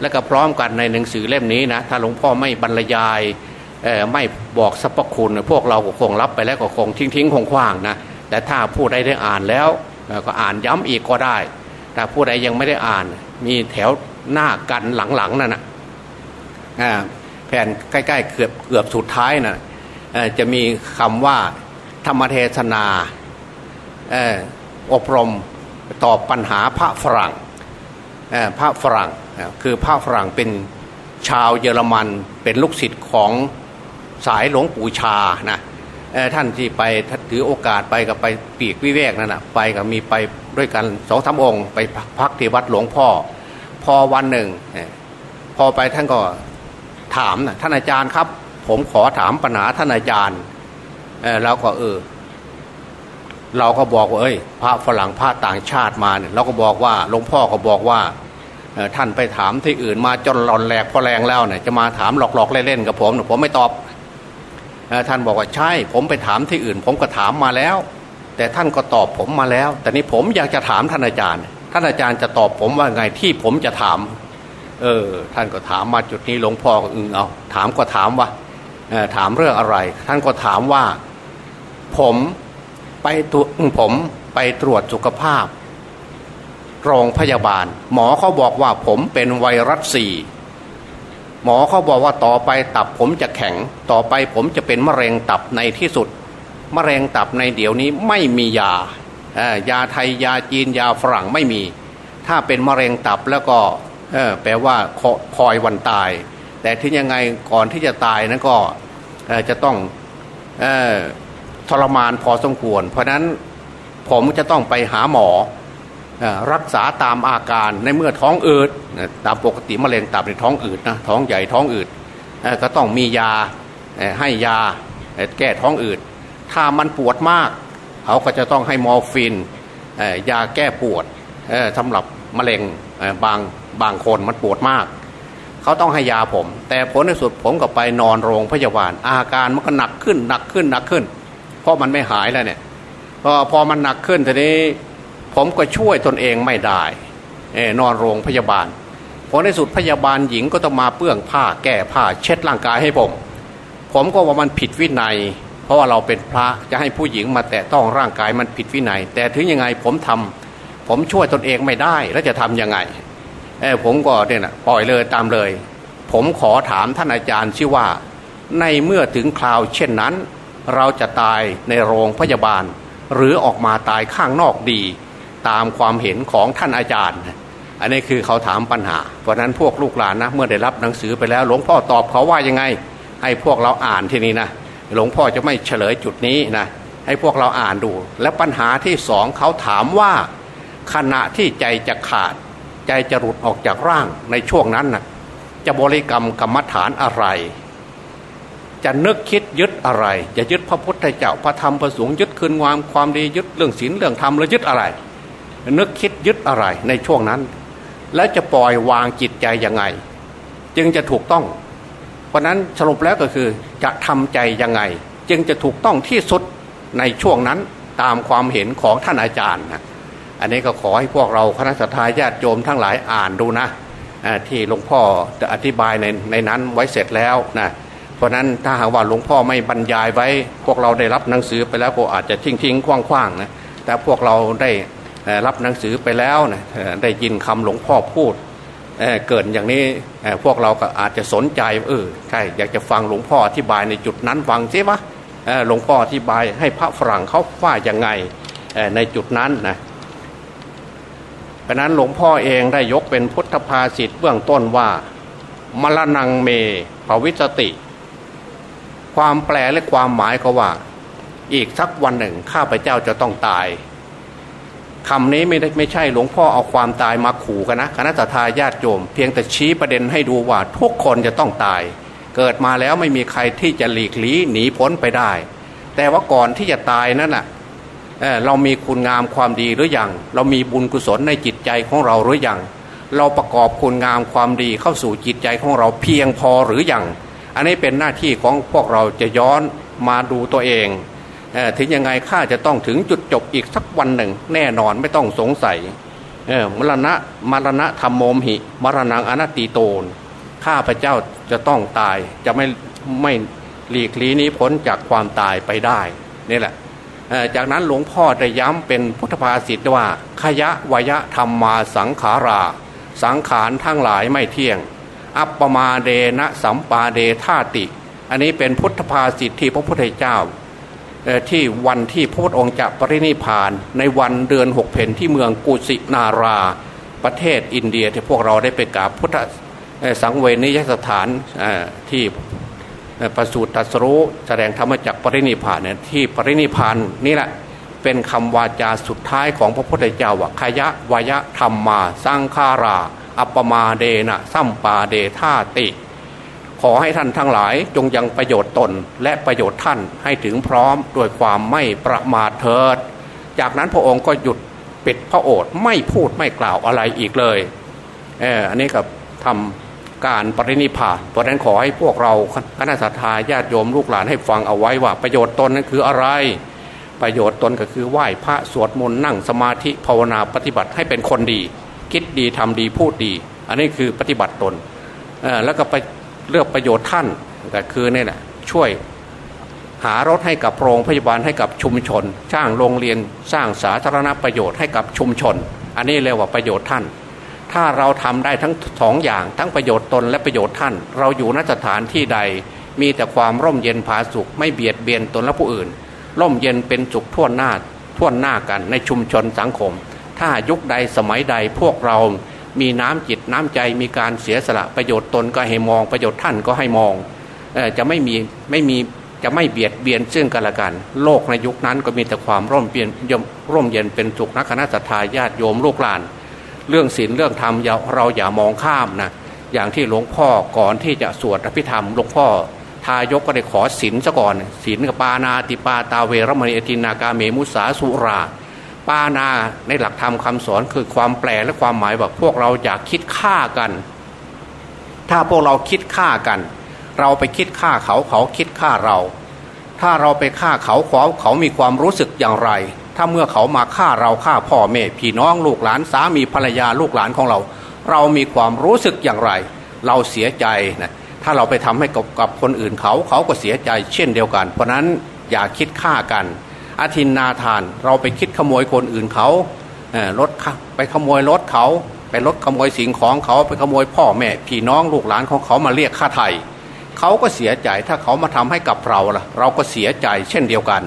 และก็พร้อมกันในหนังสือเล่มนี้นะถ้าหลวงพ่อไม่บรรยาย ไม่บอกสรรพคุณ พวกเราก็คงรับไปแล้วก็คงทิ้งทิ้งคงคว่างนะแต่ถ้าผู้ใดได้อ่านแล้วก็อ่านย้ำอีกก็ได้ แต่ผู้ใดยังไม่ได้อ่าน มีแถวหน้ากันหลังๆนั่นนะแผ่นใกล้ๆเกือบเกือบสุดท้ายนะ่ะจะมีคำว่าธรรมเทศนาอบรมตอบปัญหาพระฝรั่งพระฝรั่งคือพระฝรั่งเป็นชาวเยอรมันเป็นลูกศิษย์ของ สายหลวงปู่ชานะท่านที่ไปถือโอกาสไปกับไปปีกวิเวกนั่นนะไปกับมีไปด้วยกันสองสาองค์ไปพักที่วัดหลวงพ่อ พอวันหนึ่ง พอไปท่านก็ถามนะท่านอาจารย์ครับ ผมขอถามปัญหาท่านอาจารย์แล้วก็เออ เราก็บอกว่าเอ้ย พระฝรั่งพระต่างชาติมาเนี่ยเราก็บอกว่าหลวงพ่อก็บอกว่าท่านไปถามที่อื่นมาจนหลอนแหลกพอแรงแล้วเนี่ยจะมาถามหลอกๆเล่นๆกับผมผมไม่ตอบ ท่านบอกว่าใช่ ผมไปถามที่อื่น ผมก็ถามมาแล้ว แต่ท่านก็ตอบผมมาแล้ว แต่นี้ผมอยากจะถามท่านอาจารย์ ท่านอาจารย์จะตอบผมว่าไงที่ผมจะถาม เออ ท่านก็ถามมาจุดนี้หลวงพ่อก็อึงเอา ถามก็ถามว่าถามเรื่องอะไร ท่านก็ถามว่า ผมไปตัวผมไปตรวจสุขภาพ โรงพยาบาล หมอเขาบอกว่าผมเป็นไวรัสซี หมอเขาบอกว่าต่อไปตับผมจะแข็ง ต่อไปผมจะเป็นมะเร็งตับในที่สุด มะเร็งตับในเดี๋ยวนี้ไม่มียายาไทยยาจีนยาฝรั่งไม่มี ถ้าเป็นมะเร็งตับแล้วก็แปลว่าคอยวันตาย แต่ที่ยังไงก่อนที่จะตายนั้นก็จะต้องทรมานพอสมควร เพราะนั้นผมจะต้องไปหาหมอ รักษาตามอาการในเมื่อท้องอืดตามปกติมะเร็งตับในท้องอืดนะท้องใหญ่ท้องอืดก็ต้องมียาให้ยาแก้ท้องอืดถ้ามันปวดมากเขาก็จะต้องให้มอร์ฟีนยาแก้ปวดสำหรับมะเร็งบางบางคนมันปวดมาก เขาต้องให้ยาผม แต่ผลในสุดผมก็ไปนอนโรงพยาบาล อาการมันก็หนักขึ้นหนักขึ้นหนักขึ้น เพราะมันไม่หายแล้วเนี่ยพอพอมันหนักขึ้นทีนี้ ผมก็ช่วยตนเองไม่ได้นอนโรงพยาบาลผลในสุดพยาบาลหญิงก็ต้องมาเปื้องผ้าแก้ผ้าเช็ดร่างกายให้ผม ผมก็ว่ามันผิดวินัย เพราะว่าเราเป็นพระจะให้ผู้หญิงมาแตะต้องร่างกายมันผิดวินัย แต่ถึงยังไงผมทำผมช่วยตนเองไม่ได้แล้วจะทํำยังไงเออผมก็เนี่ยนะปล่อยเลยตามเลย ผมขอถามท่านอาจารย์ชื่อว่า ในเมื่อถึงคราวเช่นนั้น เราจะตายในโรงพยาบาล หรือออกมาตายข้างนอกดี ตามความเห็นของท่านอาจารย์ อันนี้คือเขาถามปัญหา เพราะนั้นพวกลูกหลานนะเมื่อได้รับหนังสือไปแล้ว หลวงพ่อตอบเขาว่ายังไง ให้พวกเราอ่านทีนี้นะหลวงพ่อจะไม่เฉลยจุดนี้นะให้พวกเราอ่านดู และปัญหาที่สองเขาถามว่าขณะที่ใจจะขาด ใจจะหลุดออกจากร่างในช่วงนั้นนะจะบริกรรมกรรมฐานอะไร จะนึกคิดยึดอะไร จะยึดพระพุทธเจ้าพระธรรมพระสงฆ์ยึดคืนความความดียึดเรื่องศีลเรื่องธรรมแล้วยึดอะไร นึกคิดยึดอะไรในช่วงนั้น แล้วจะปล่อยวางจิตใจยังไง จึงจะถูกต้อง เพราะนั้นสรุปแล้วก็คือจะทำใจยังไง จึงจะถูกต้องที่สุดในช่วงนั้นตามความเห็นของท่านอาจารย์นะอันนี้ก็ขอให้พวกเราคณะสัตยาญาติโยมทั้งหลายอ่านดูนะที่หลวงพ่อจะอธิบายในในนั้นไว้เสร็จแล้วนะเพราะนั้นถ้าหากว่าหลวงพ่อไม่บรรยายไว้ พวกเราได้รับหนังสือไปแล้วก็อาจจะทิ้งทิ้งคว้างคว้างนะแต่พวกเราได้ รับหนังสือไปแล้วนะได้ยินคำหลวงพ่อพูดเกิดอย่างนี้พวกเราก็อาจจะสนใจเออใช่อยากจะฟังหลวงพ่ออธิบายในจุดนั้นฟังซิวะหลวงพ่ออธิบายให้พระฝรั่งเขาว่าอย่างไงในจุดนั้นนะเพราะนั้นหลวงพ่อเองได้ยกเป็นพุทธภาษิตเบื้องต้นว่ามรณงเมภวิสติ ความแปลและความหมายก็ว่า อีกสักวันหนึ่งข้าพเจ้าจะต้องตาย คำนี้ไม่ได้ไม่ใช่หลวงพ่อเอาความตายมาขู่กันนะคณะทาญาติโยม เพียงแต่ชี้ประเด็นให้ดูว่าทุกคนจะต้องตาย เกิดมาแล้วไม่มีใครที่จะหลีกหลีหนีพ้นไปได้ แต่ว่าก่อนที่จะตายนั่นน่ะเรามีคุณงามความดีหรืออยังเรามีบุญกุศลในจิตใจของเราหรืออยังเราประกอบคุณงามความดีเข้าสู่จิตใจของเราเพียงพอหรืออยังอันนี้เป็นหน้าที่ของพวกเราจะย้อนมาดูตัวเอง ถึงยังไงข้าจะต้องถึงจุดจบอีกสักวันหนึ่ง แน่นอนไม่ต้องสงสัยมรณะมรณะธรรมโมมหิ มรณังอนัตติโตนข้าพระเจ้าจะต้องตายจะไม่ไม่หลีกลี่นี้พ้นจากความตายไปได้นี่แหละจากนั้นหลวงพ่อได้ย้ำเป็นพุทธภาษิตว่า ขยะวยะธรรมมาสังขารา สังขารทั้งหลายไม่เที่ยง อัปปมาเดนะสัมปาเดธาติ อันนี้เป็นพุทธภาษิตที่พระพุทธเจ้า ที่วันที่พระพุทธองค์จะปรินิพาน ในวันเดือนหกเพนที่เมืองกุสินารา ประเทศอินเดียที่พวกเราได้ไปกราบพุทธสังเวนิยสถานที่ประสูติตรัสรู้แสดงธรรมจักปรินิพานเนี่ยที่ปรินิพานนี่แหละเป็นคำวาจาสุดท้ายของพระพุทธเจ้าว่าขยะวายะธรรมมาสร้างคารา อัปมาเดนะสัมปาเดธาติ ขอให้ท่านทั้งหลายจงยังประโยชน์ตนและประโยชน์ท่านให้ถึงพร้อมด้วยความไม่ประมาทเถิด จากนั้นพระองค์ก็หยุดปิดพระโอษฐ์ไม่พูดไม่กล่าวอะไรอีกเลยเอออันนี้กับทำการปรินิพานเพราะนั้นขอให้พวกเราคณะสัตยาญาติโยมลูกหลานให้ฟังเอาไว้ว่าประโยชน์ตนนั้นคืออะไร ประโยชน์ตนก็คือไหว้พระสวดมนต์นั่งสมาธิภาวนาปฏิบัติให้เป็นคนดี คิดดีทำดีพูดดี อันนี้คือปฏิบัติตนแล้วก็ไป เลือกประโยชน์ท่านก็คือนี่แหละช่วยหารถให้กับโรงพยาบาลให้กับชุมชน สร้างโรงเรียนสร้างสาธารณประโยชน์ให้กับชุมชน อันนี้เรียกว่าประโยชน์ท่าน ถ้าเราทำได้ทั้งสองอย่างทั้งประโยชน์ตนและประโยชน์ท่าน เราอยู่นสถานที่ใด มีแต่ความร่มเย็นผาสุขไม่เบียดเบียนตนและผู้อื่น ร่มเย็นเป็นสุขทั่วหน้าทั่วหน้ากันในชุมชนสังคม ถ้ายุคใดสมัยใดพวกเรา มีน้ำจิตน้ำใจมีการเสียสละประโยชน์ตนก็ให้มอง ประโยชน์ท่านก็ให้มองจะไม่มีไม่มีจะไม่เบียดเบียนซึ่งกันและกัน โลกในยุคนั้นก็มีแต่ความร่มเย็นร่มเย็นเป็นสุขนักคณะสัตยาญาติโยมลูกหลาน เรื่องศีลเรื่องธรรมเราอย่ามองข้ามนะอย่างที่หลวงพ่อก่อนที่จะสวดอภิธรรมหลวงพ่อทายกก็ได้ขอศีลซะก่อนศีลกับปานาติปาตาเวรมณีอตินากาเมมุสาสุรา ปานาในหลักธรรมคาสอนคือความแปลและความหมายว่าพวกเราอย่าคิดฆ่ากัน ถ้าพวกเราคิดฆ่ากัน เราไปคิดฆ่าเขาเขาคิดฆ่าเรา ถ้าเราไปฆ่าเขาเขาเขามีความรู้สึกอย่างไร ถ้าเมื่อเขามาฆ่าเราฆ่าพ่อแม่พี่น้องลูกหลานสามีภรรยาลูกหลานของเรา เรามีความรู้สึกอย่างไร เราเสียใจนะถ้าเราไปทำให้กับกับคนอื่นเขาเขาก็เสียใจเช่นเดียวกัน เพราะนั้นอย่าคิดฆ่ากัน อาทินนาทาน เราไปคิดขโมยคนอื่นเขารถไปขโมยรถเขา ไปรถขโมยสิ่งของเขาไปขโมยพ่อแม่พี่น้องลูกหลานของเขามาเรียกค่าไถ่เขาก็เสียใจถ้าเขามาทำให้กับเราล่ะ เราก็เสียใจเช่นเดียวกัน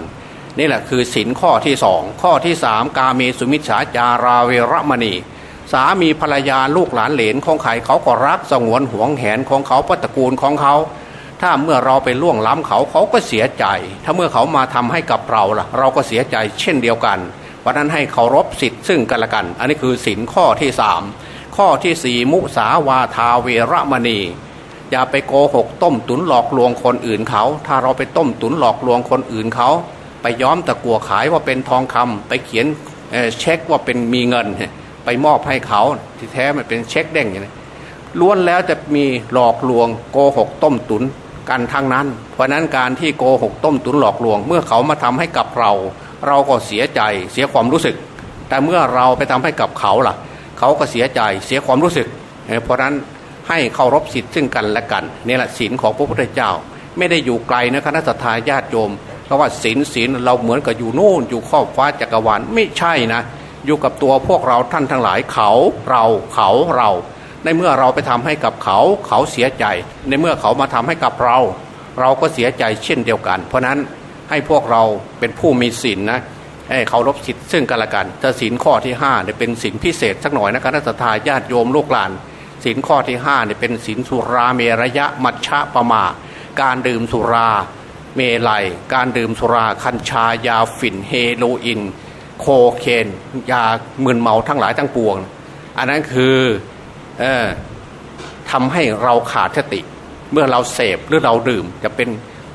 นี่แหละคือสินข้อที่สองข้อที่สามกาเมสุมิชฌาจาราเวรมณี สามีภรรยาลูกหลานเหลนของใครเขาก็รักสงวนห่วงแหนของเขาพัตกูลของเขา ถ้าเมื่อเราไปล่วงล้ำเขาเขาก็เสียใจ ถ้าเมื่อเขามาทำให้กับเราล่ะ เราก็เสียใจเช่นเดียวกันเพราะนั้นให้เคารพสิทธิ์ซึ่งกันและกัน อันนี้คือสินข้อที่สามข้อที่สี่มุสาวาทาเวรมณี อย่าไปโกหกต้มตุนหลอกลวงคนอื่นเขา ถ้าเราไปต้มตุนหลอกลวงคนอื่นเขา ไปย้อมตะกัวขายว่าเป็นทองคำไปเขียนเช็คว่าเป็นมีเงิน ไปมอบให้เขาที่แท้มันเป็นเช็คเด้งอย่างนี้ล้วนแล้วจะมีหลอกลวงโกหกต้มตุน กันทั้งนั้น เพราะนั้นการที่โกหกต้มตุนหลอกลวง เมื่อเขามาทำให้กับเรา เราก็เสียใจเสียความรู้สึก แต่เมื่อเราไปทำให้กับเขาล่ะ เขาก็เสียใจเสียความรู้สึก เพราะนั้นให้เคารพสิทธิ์ซึ่งกันและกันนี่แหละศีลของพระพุทธเจ้า ไม่ได้อยู่ไกลนะคณะสัตยาญาติโยมเพราะว่าศีลศีลเราเหมือนกับอยู่นู่นอยู่ขอบฟ้าจักรวาลไม่ใช่นะ อยู่กับตัวพวกเราท่านทั้งหลายเขาเราเขาเรา ในเมื่อเราไปทำให้กับเขาเขาเสียใจ ในเมื่อเขามาทำให้กับเรา เราก็เสียใจเช่นเดียวกัน เพราะนั้นให้พวกเราเป็นผู้มีศีลนนะให้เคารพสิทธิ์ซึ่งกันและกันถ้าศีลข้อที่ห้าเนี่ยเป็นศีลพิเศษสักหน่อยนะครับนักทาญาติโยมลูกหลานศีลข้อที่ห้าเนี่ยเป็นศีลสุราเมรยะมัชฌะปะมา การดื่มสุราเมลัย การดื่มสุราคัญชายาฝิ่นเฮโรอีนโคเคนยามึนเมาทั้งหลายทั้งปวง อันนั้นคือ ทำให้เราขาดสติ เมื่อเราเสพหรือเราดื่ม จะเป็น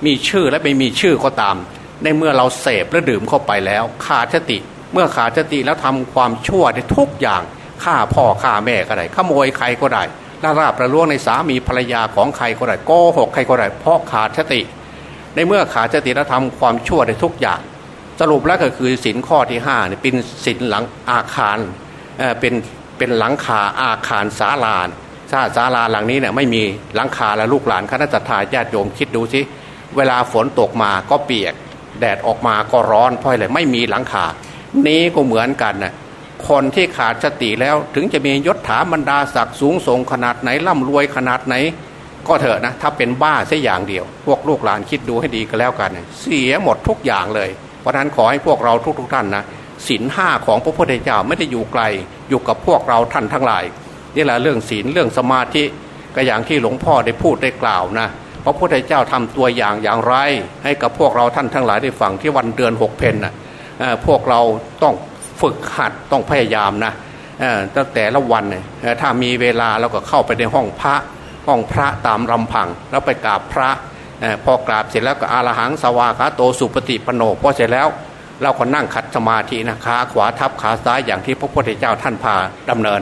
มีชื่อและไม่มีชื่อก็ตาม ในเมื่อเราเสพและดื่มเข้าไปแล้ว ขาดสติ เมื่อขาดสติแล้วทำความชั่วในทุกอย่างฆ่าพ่อฆ่าแม่ก็ได้ขโมยใครก็ได้ล่าราบประล่วงในสามีภรรยาของใครก็ได้โกหกใครก็ได้เพราะขาดสติ ในเมื่อขาดสติแล้วทำความชั่วในทุกอย่าง สรุปแล้วก็คือสินข้อที่ห้าเนี่ยเป็นสินหลังอาคารเป็น เป็นหลังคาอาคารศาลาถ้าศาลาหลังนี้เนี่ยไม่มีหลังคาแล้วลูกหลานคณะทาญาติโยมคิดดูสิเวลาฝนตกมาก็เปียก แดดออกมาก็ร้อนเพราะอะไรไม่มีหลังคา นี้ก็เหมือนกันนะคนที่ขาดสติแล้วถึงจะมียศถาบรรดาศักดิ์สูงส่งขนาดไหนร่ำรวยขนาดไหน ก็เถอะนะถ้าเป็นบ้าแค่อย่างเดียว พวกลูกหลานคิดดูให้ดีก็แล้วกัน เสียหมดทุกอย่างเลย เพราะนั้นขอให้พวกเราทุกๆทท่านนะศีลห้าของพระพุทธเจ้าไม่ได้อยู่ไกล อยู่กับพวกเราท่านทั้งหลายนี่แหละเรื่องศีลเรื่องสมาธิก็อย่างที่หลวงพ่อได้พูดได้กล่าวนะพระพุทธเจ้าทำตัวอย่างอย่างไร ให้กับพวกเราท่านทั้งหลายได้ฟังที่วันเดือนหกเพนนะพวกเราต้องฝึกหัดต้องพยายามนะตั้งแต่ละวันถ้ามีเวลาเราก็เข้าไปในห้องพระห้องพระตามลำพัง แล้วไปกราบพระพอกราบเสร็จแล้วก็อาลหังสวาคาโตสุปฏิปโนพอเสร็จแล้ว เราก็นั่งขัดสมาธินะขาขวาทับขาซ้ายอย่างที่พระพุทธเจ้าท่านพาดำเนิน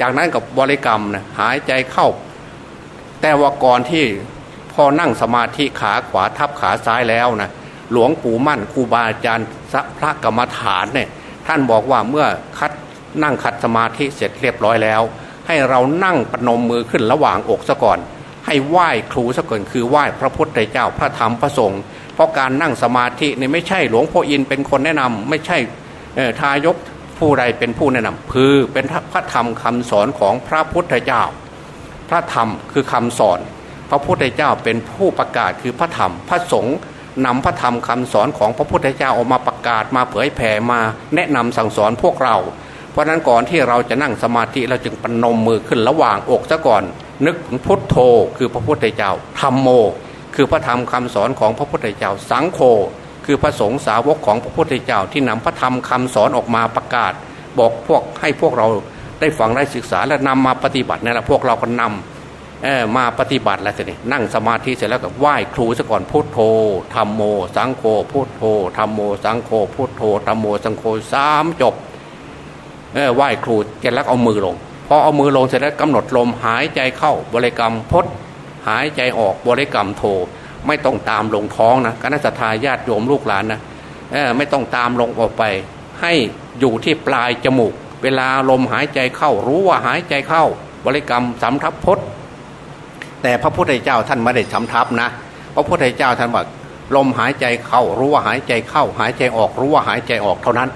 จากนั้นกับบริกรรมนะหายใจเข้า แต่ว่าก่อนที่พอนั่งสมาธิขาขวาทับขาซ้ายแล้วนะหลวงปู่มั่นครูบาอาจารย์พระกรรมฐานเนี่ยท่านบอกว่าเมื่อคัดนั่งคัดสมาธิเสร็จเรียบร้อยแล้ว ให้เรานั่งปนมมือขึ้นระหว่างอกซะก่อน ให้ไหว้ครูซะก่อนคือไหว้พระพุทธเจ้าพระธรรมพระสงฆ์ เพราะการนั่งสมาธินี่ไม่ใช่หลวงพ่ออินเป็นคนแนะนำไม่ใช่ทายกผู้ใดเป็นผู้แนะนำคือเป็นพระธรรมคำสอนของพระพุทธเจ้า พระธรรมคือคำสอน พระพุทธเจ้าเป็นผู้ประกาศคือพระธรรมพระสงฆ์นำพระธรรมคำสอนของพระพุทธเจ้าออกมาประกาศมาเผยแผ่มาแนะนำสั่งสอนพวกเรา เพราะนั้นก่อนที่เราจะนั่งสมาธิเราจึงปนมมือขึ้นระหว่างอกซะก่อน นึกถึงพุทโธคือพระพุทธเจ้าธรรมโม คือพระธรรมคำสอนของพระพุทธเจ้าสังโฆคือพระสงฆ์สาวกของพระพุทธเจ้าที่นำพระธรรมคำสอนออกมาประกาศ บอกพวกให้พวกเราได้ฟังได้ศึกษาและนำมาปฏิบัตินี่แหละพวกเราก็นำมาปฏิบัติแล้วสินั่งสมาธิเสร็จแล้วก็ไหว้ครูซะก่อนพุทโธธรรมโม สังโฆพุทโธธรรมโม สังโฆพุทโธธรรมโมสังโฆสามจบไหว้ครูเสร็จแล้วเอามือลงพอเอามือลงเสร็จแล้วกำหนดลมหายใจเข้าบริกรรมพด หายใจออกบริกรรมโท ไม่ต้องตามลงท้องนะคณะสัตยาญาติโยมลูกหลานนะไม่ต้องตามลงออกไป ให้อยู่ที่ปลายจมูก เวลาลมหายใจเข้ารู้ว่าหายใจเข้า บริกรรมสำทับพดแต่พระพุทธเจ้าท่านไม่ได้สำทับนะ พระพุทธเจ้าท่านบอกลมหายใจเข้ารู้ว่าหายใจเข้า หายใจออกรู้ว่าหายใจออกเท่านั้น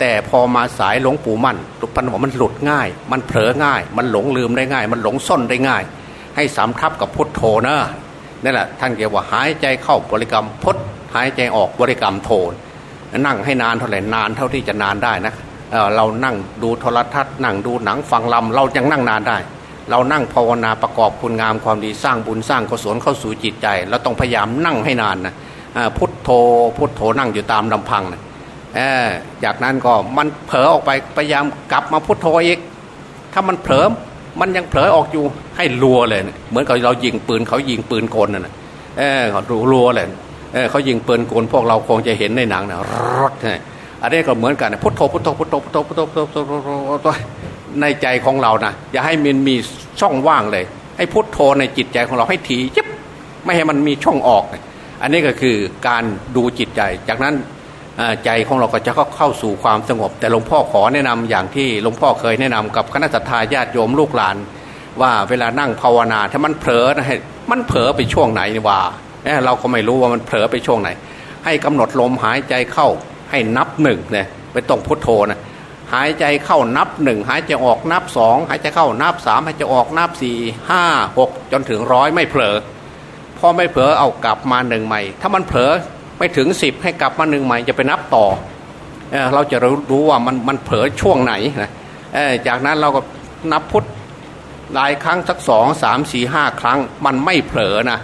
แต่พอมาสายหลวงปู่มั่นตุปันบอกมันหลุดง่าย มันเผลอง่าย มันหลงลืมได้ง่าย มันหลงส้นได้ง่าย ให้สำทับกับพุทโธนะนั่นแหละท่านเกี่ยวว่าหายใจเข้าบริกรรมพดหายใจออกบริกรรมโทนนั่งให้นานเท่าไหร่นานเท่าที่จะนานได้นะเเรานั่งดูโทรทัศน์นั่งดูหนังฟังลำเรายังนั่งนานได้ เรานั่งภาวนาประกอบคุณงามความดีสร้างบุญสร้างกุศลเข้าสู่จิตใจ เราต้องพยายามนั่งให้นานนะพุทโธพุทโธนั่งอยู่ตามลำพังนะจากนั้นก็มันเผลอออกไปพยายามกลับมาพุทโธอีก ถ้ามันเผลอ มันยังเผลอออกอยู่ให้รัวเลย เหมือนกับเรายิงปืนเขายิงปืนกลน่ะเออเขารัวเลยเออเขายิงปืนกลพวกเราคงจะเห็นในหนังนะรถเนี่ยอันนี้ก็เหมือนกันพุทโธพุทโธพุทโธพุทโธพุทโธพุทโธพุทโธในใจของเรานะอย่าให้มันมีช่องว่างเลย ให้พุทโธในจิตใจของเราให้ถี่ยิบไม่ให้มันมีช่องออก อันนี้ก็คือการดูจิตใจ จากนั้น ใจของเราก็จะเข้าสู่ความสงบ แต่หลวงพ่อขอแนะนำอย่างที่หลวงพ่อเคยแนะนำกับคณะสัตยาญาติโยมลูกหลาน ว่าเวลานั่งภาวนาถ้ามันเผลอนะมันเผลอไปช่วงไหนว่าเราก็ไม่รู้ว่ามันเผลอไปช่วงไหน ให้กำหนดลมหายใจเข้าให้นับหนึ่งเนี่ยไปต้องพุทโธนะหายใจเข้านับหนึ่งหายใจออกนับสองหายใจเข้านับสามหายใจออกนับสี่ห้าหกจนถึงร้อยไม่เผลอพอไม่เผลอเอากลับมาหนึ่งใหม่ ถ้ามันเผลอ ไม่ถึงสิบให้กลับมาหนึ่งใหม่จะไปนับต่อเเราจะรู้ว่ามันมันเผลอช่วงไหนนะจากนั้นเราก็นับพุทธหลายครั้งสักสองสามสี่ห้าครั้งมันไม่เผลอนะ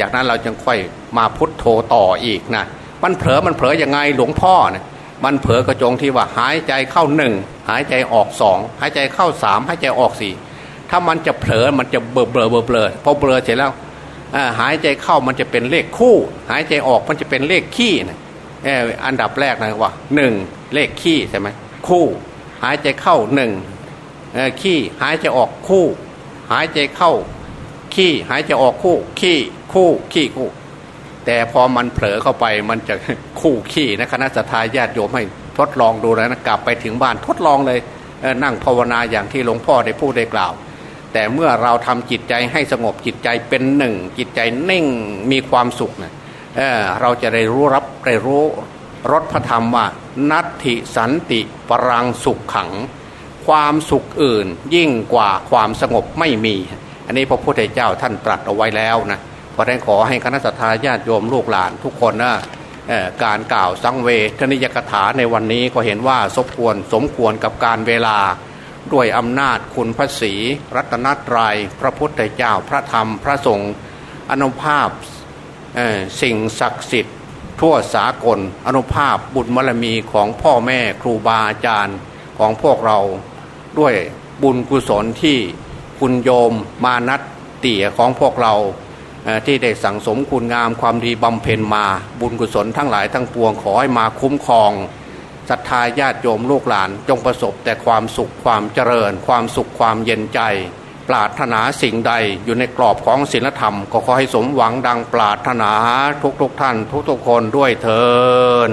จากนั้นเราจึงค่อยมาพุทโธต่ออีกนะมันเผลอมันเผลอยังไงหลวงพ่อเนี่ยมันเผลอก็ตรงที่ว่าหายใจเข้าหนึ่งหายใจออกสองหายใจเข้าสามหายใจออกสี่ถ้ามันจะเผลอมันจะเบลอเบลอเบลอเบลอพอเบลอเสร็จแล้ว หายใจเข้ามันจะเป็นเลขคู่ หายใจออกมันจะเป็นเลขคี่นะอันดับแรกนะว่าหนึ่งเลขคี่ใช่ไหมคู่ หายใจเข้าหนึ่งคี่หายใจออกคู่ หายใจเข้า ขี้หายใจออกคู่ ขี้คู่ขี้คู่ แต่พอมันเผลอเข้าไปมันจะคู่ขี้นะคณะสัตยาญาติโยมให้ทดลองดูนะกลับไปถึงบ้านทดลองเลยนั่งภาวนาอย่างที่หลวงพ่อได้พูดได้กล่าว แต่เมื่อเราทำจิตใจให้สงบจิตใจเป็นหนึ่ง จิตใจนิ่งมีความสุขเนะเเราจะได้รู้รับได้รู้รสพระธรรมว่านัตถิสันติปรังสุขขัง ความสุขอื่นยิ่งกว่าความสงบไม่มี อันนี้พระพุทธเจ้าท่านตรัสเอาไว้แล้วนะเพราะฉะนั้นขอให้คณะสัตยาญาติโยมลูกหลานทุกคนนะการกล่าวสังเวทนิยกถาในวันนี้ก็เห็นว่าสมควรสมควรกับการเวลา ด้วยอำนาจคุณพระศรีรัตนตรยัยพระพุทธเจ้าพระธรรมพระสงฆ์อนุภาพสิ่งศักดิ์สิทธิ์ ทั่วสากลอนุภาพบุญมรมีของพ่อแม่ครูบาอาจารย์ของพวกเราด้วยบุญกุศลที่คุณโยมมานัดเตี่ยของพวกเราที่ได้สั่งสมคุณงามความดีบำเพ็ญมาบุญกุศลทั้งหลายทั้งปวงขอให้มาคุ้มครอง ศรัทธาญาติโยมลูกหลานจงประสบแต่ความสุขความเจริญ ความสุขความเย็นใจ ปรารถนาสิ่งใดอยู่ในกรอบของศีลธรรม ก็ขอให้สมหวังดังปรารถนาทุกๆทท่านทุกๆคนด้วยเทอ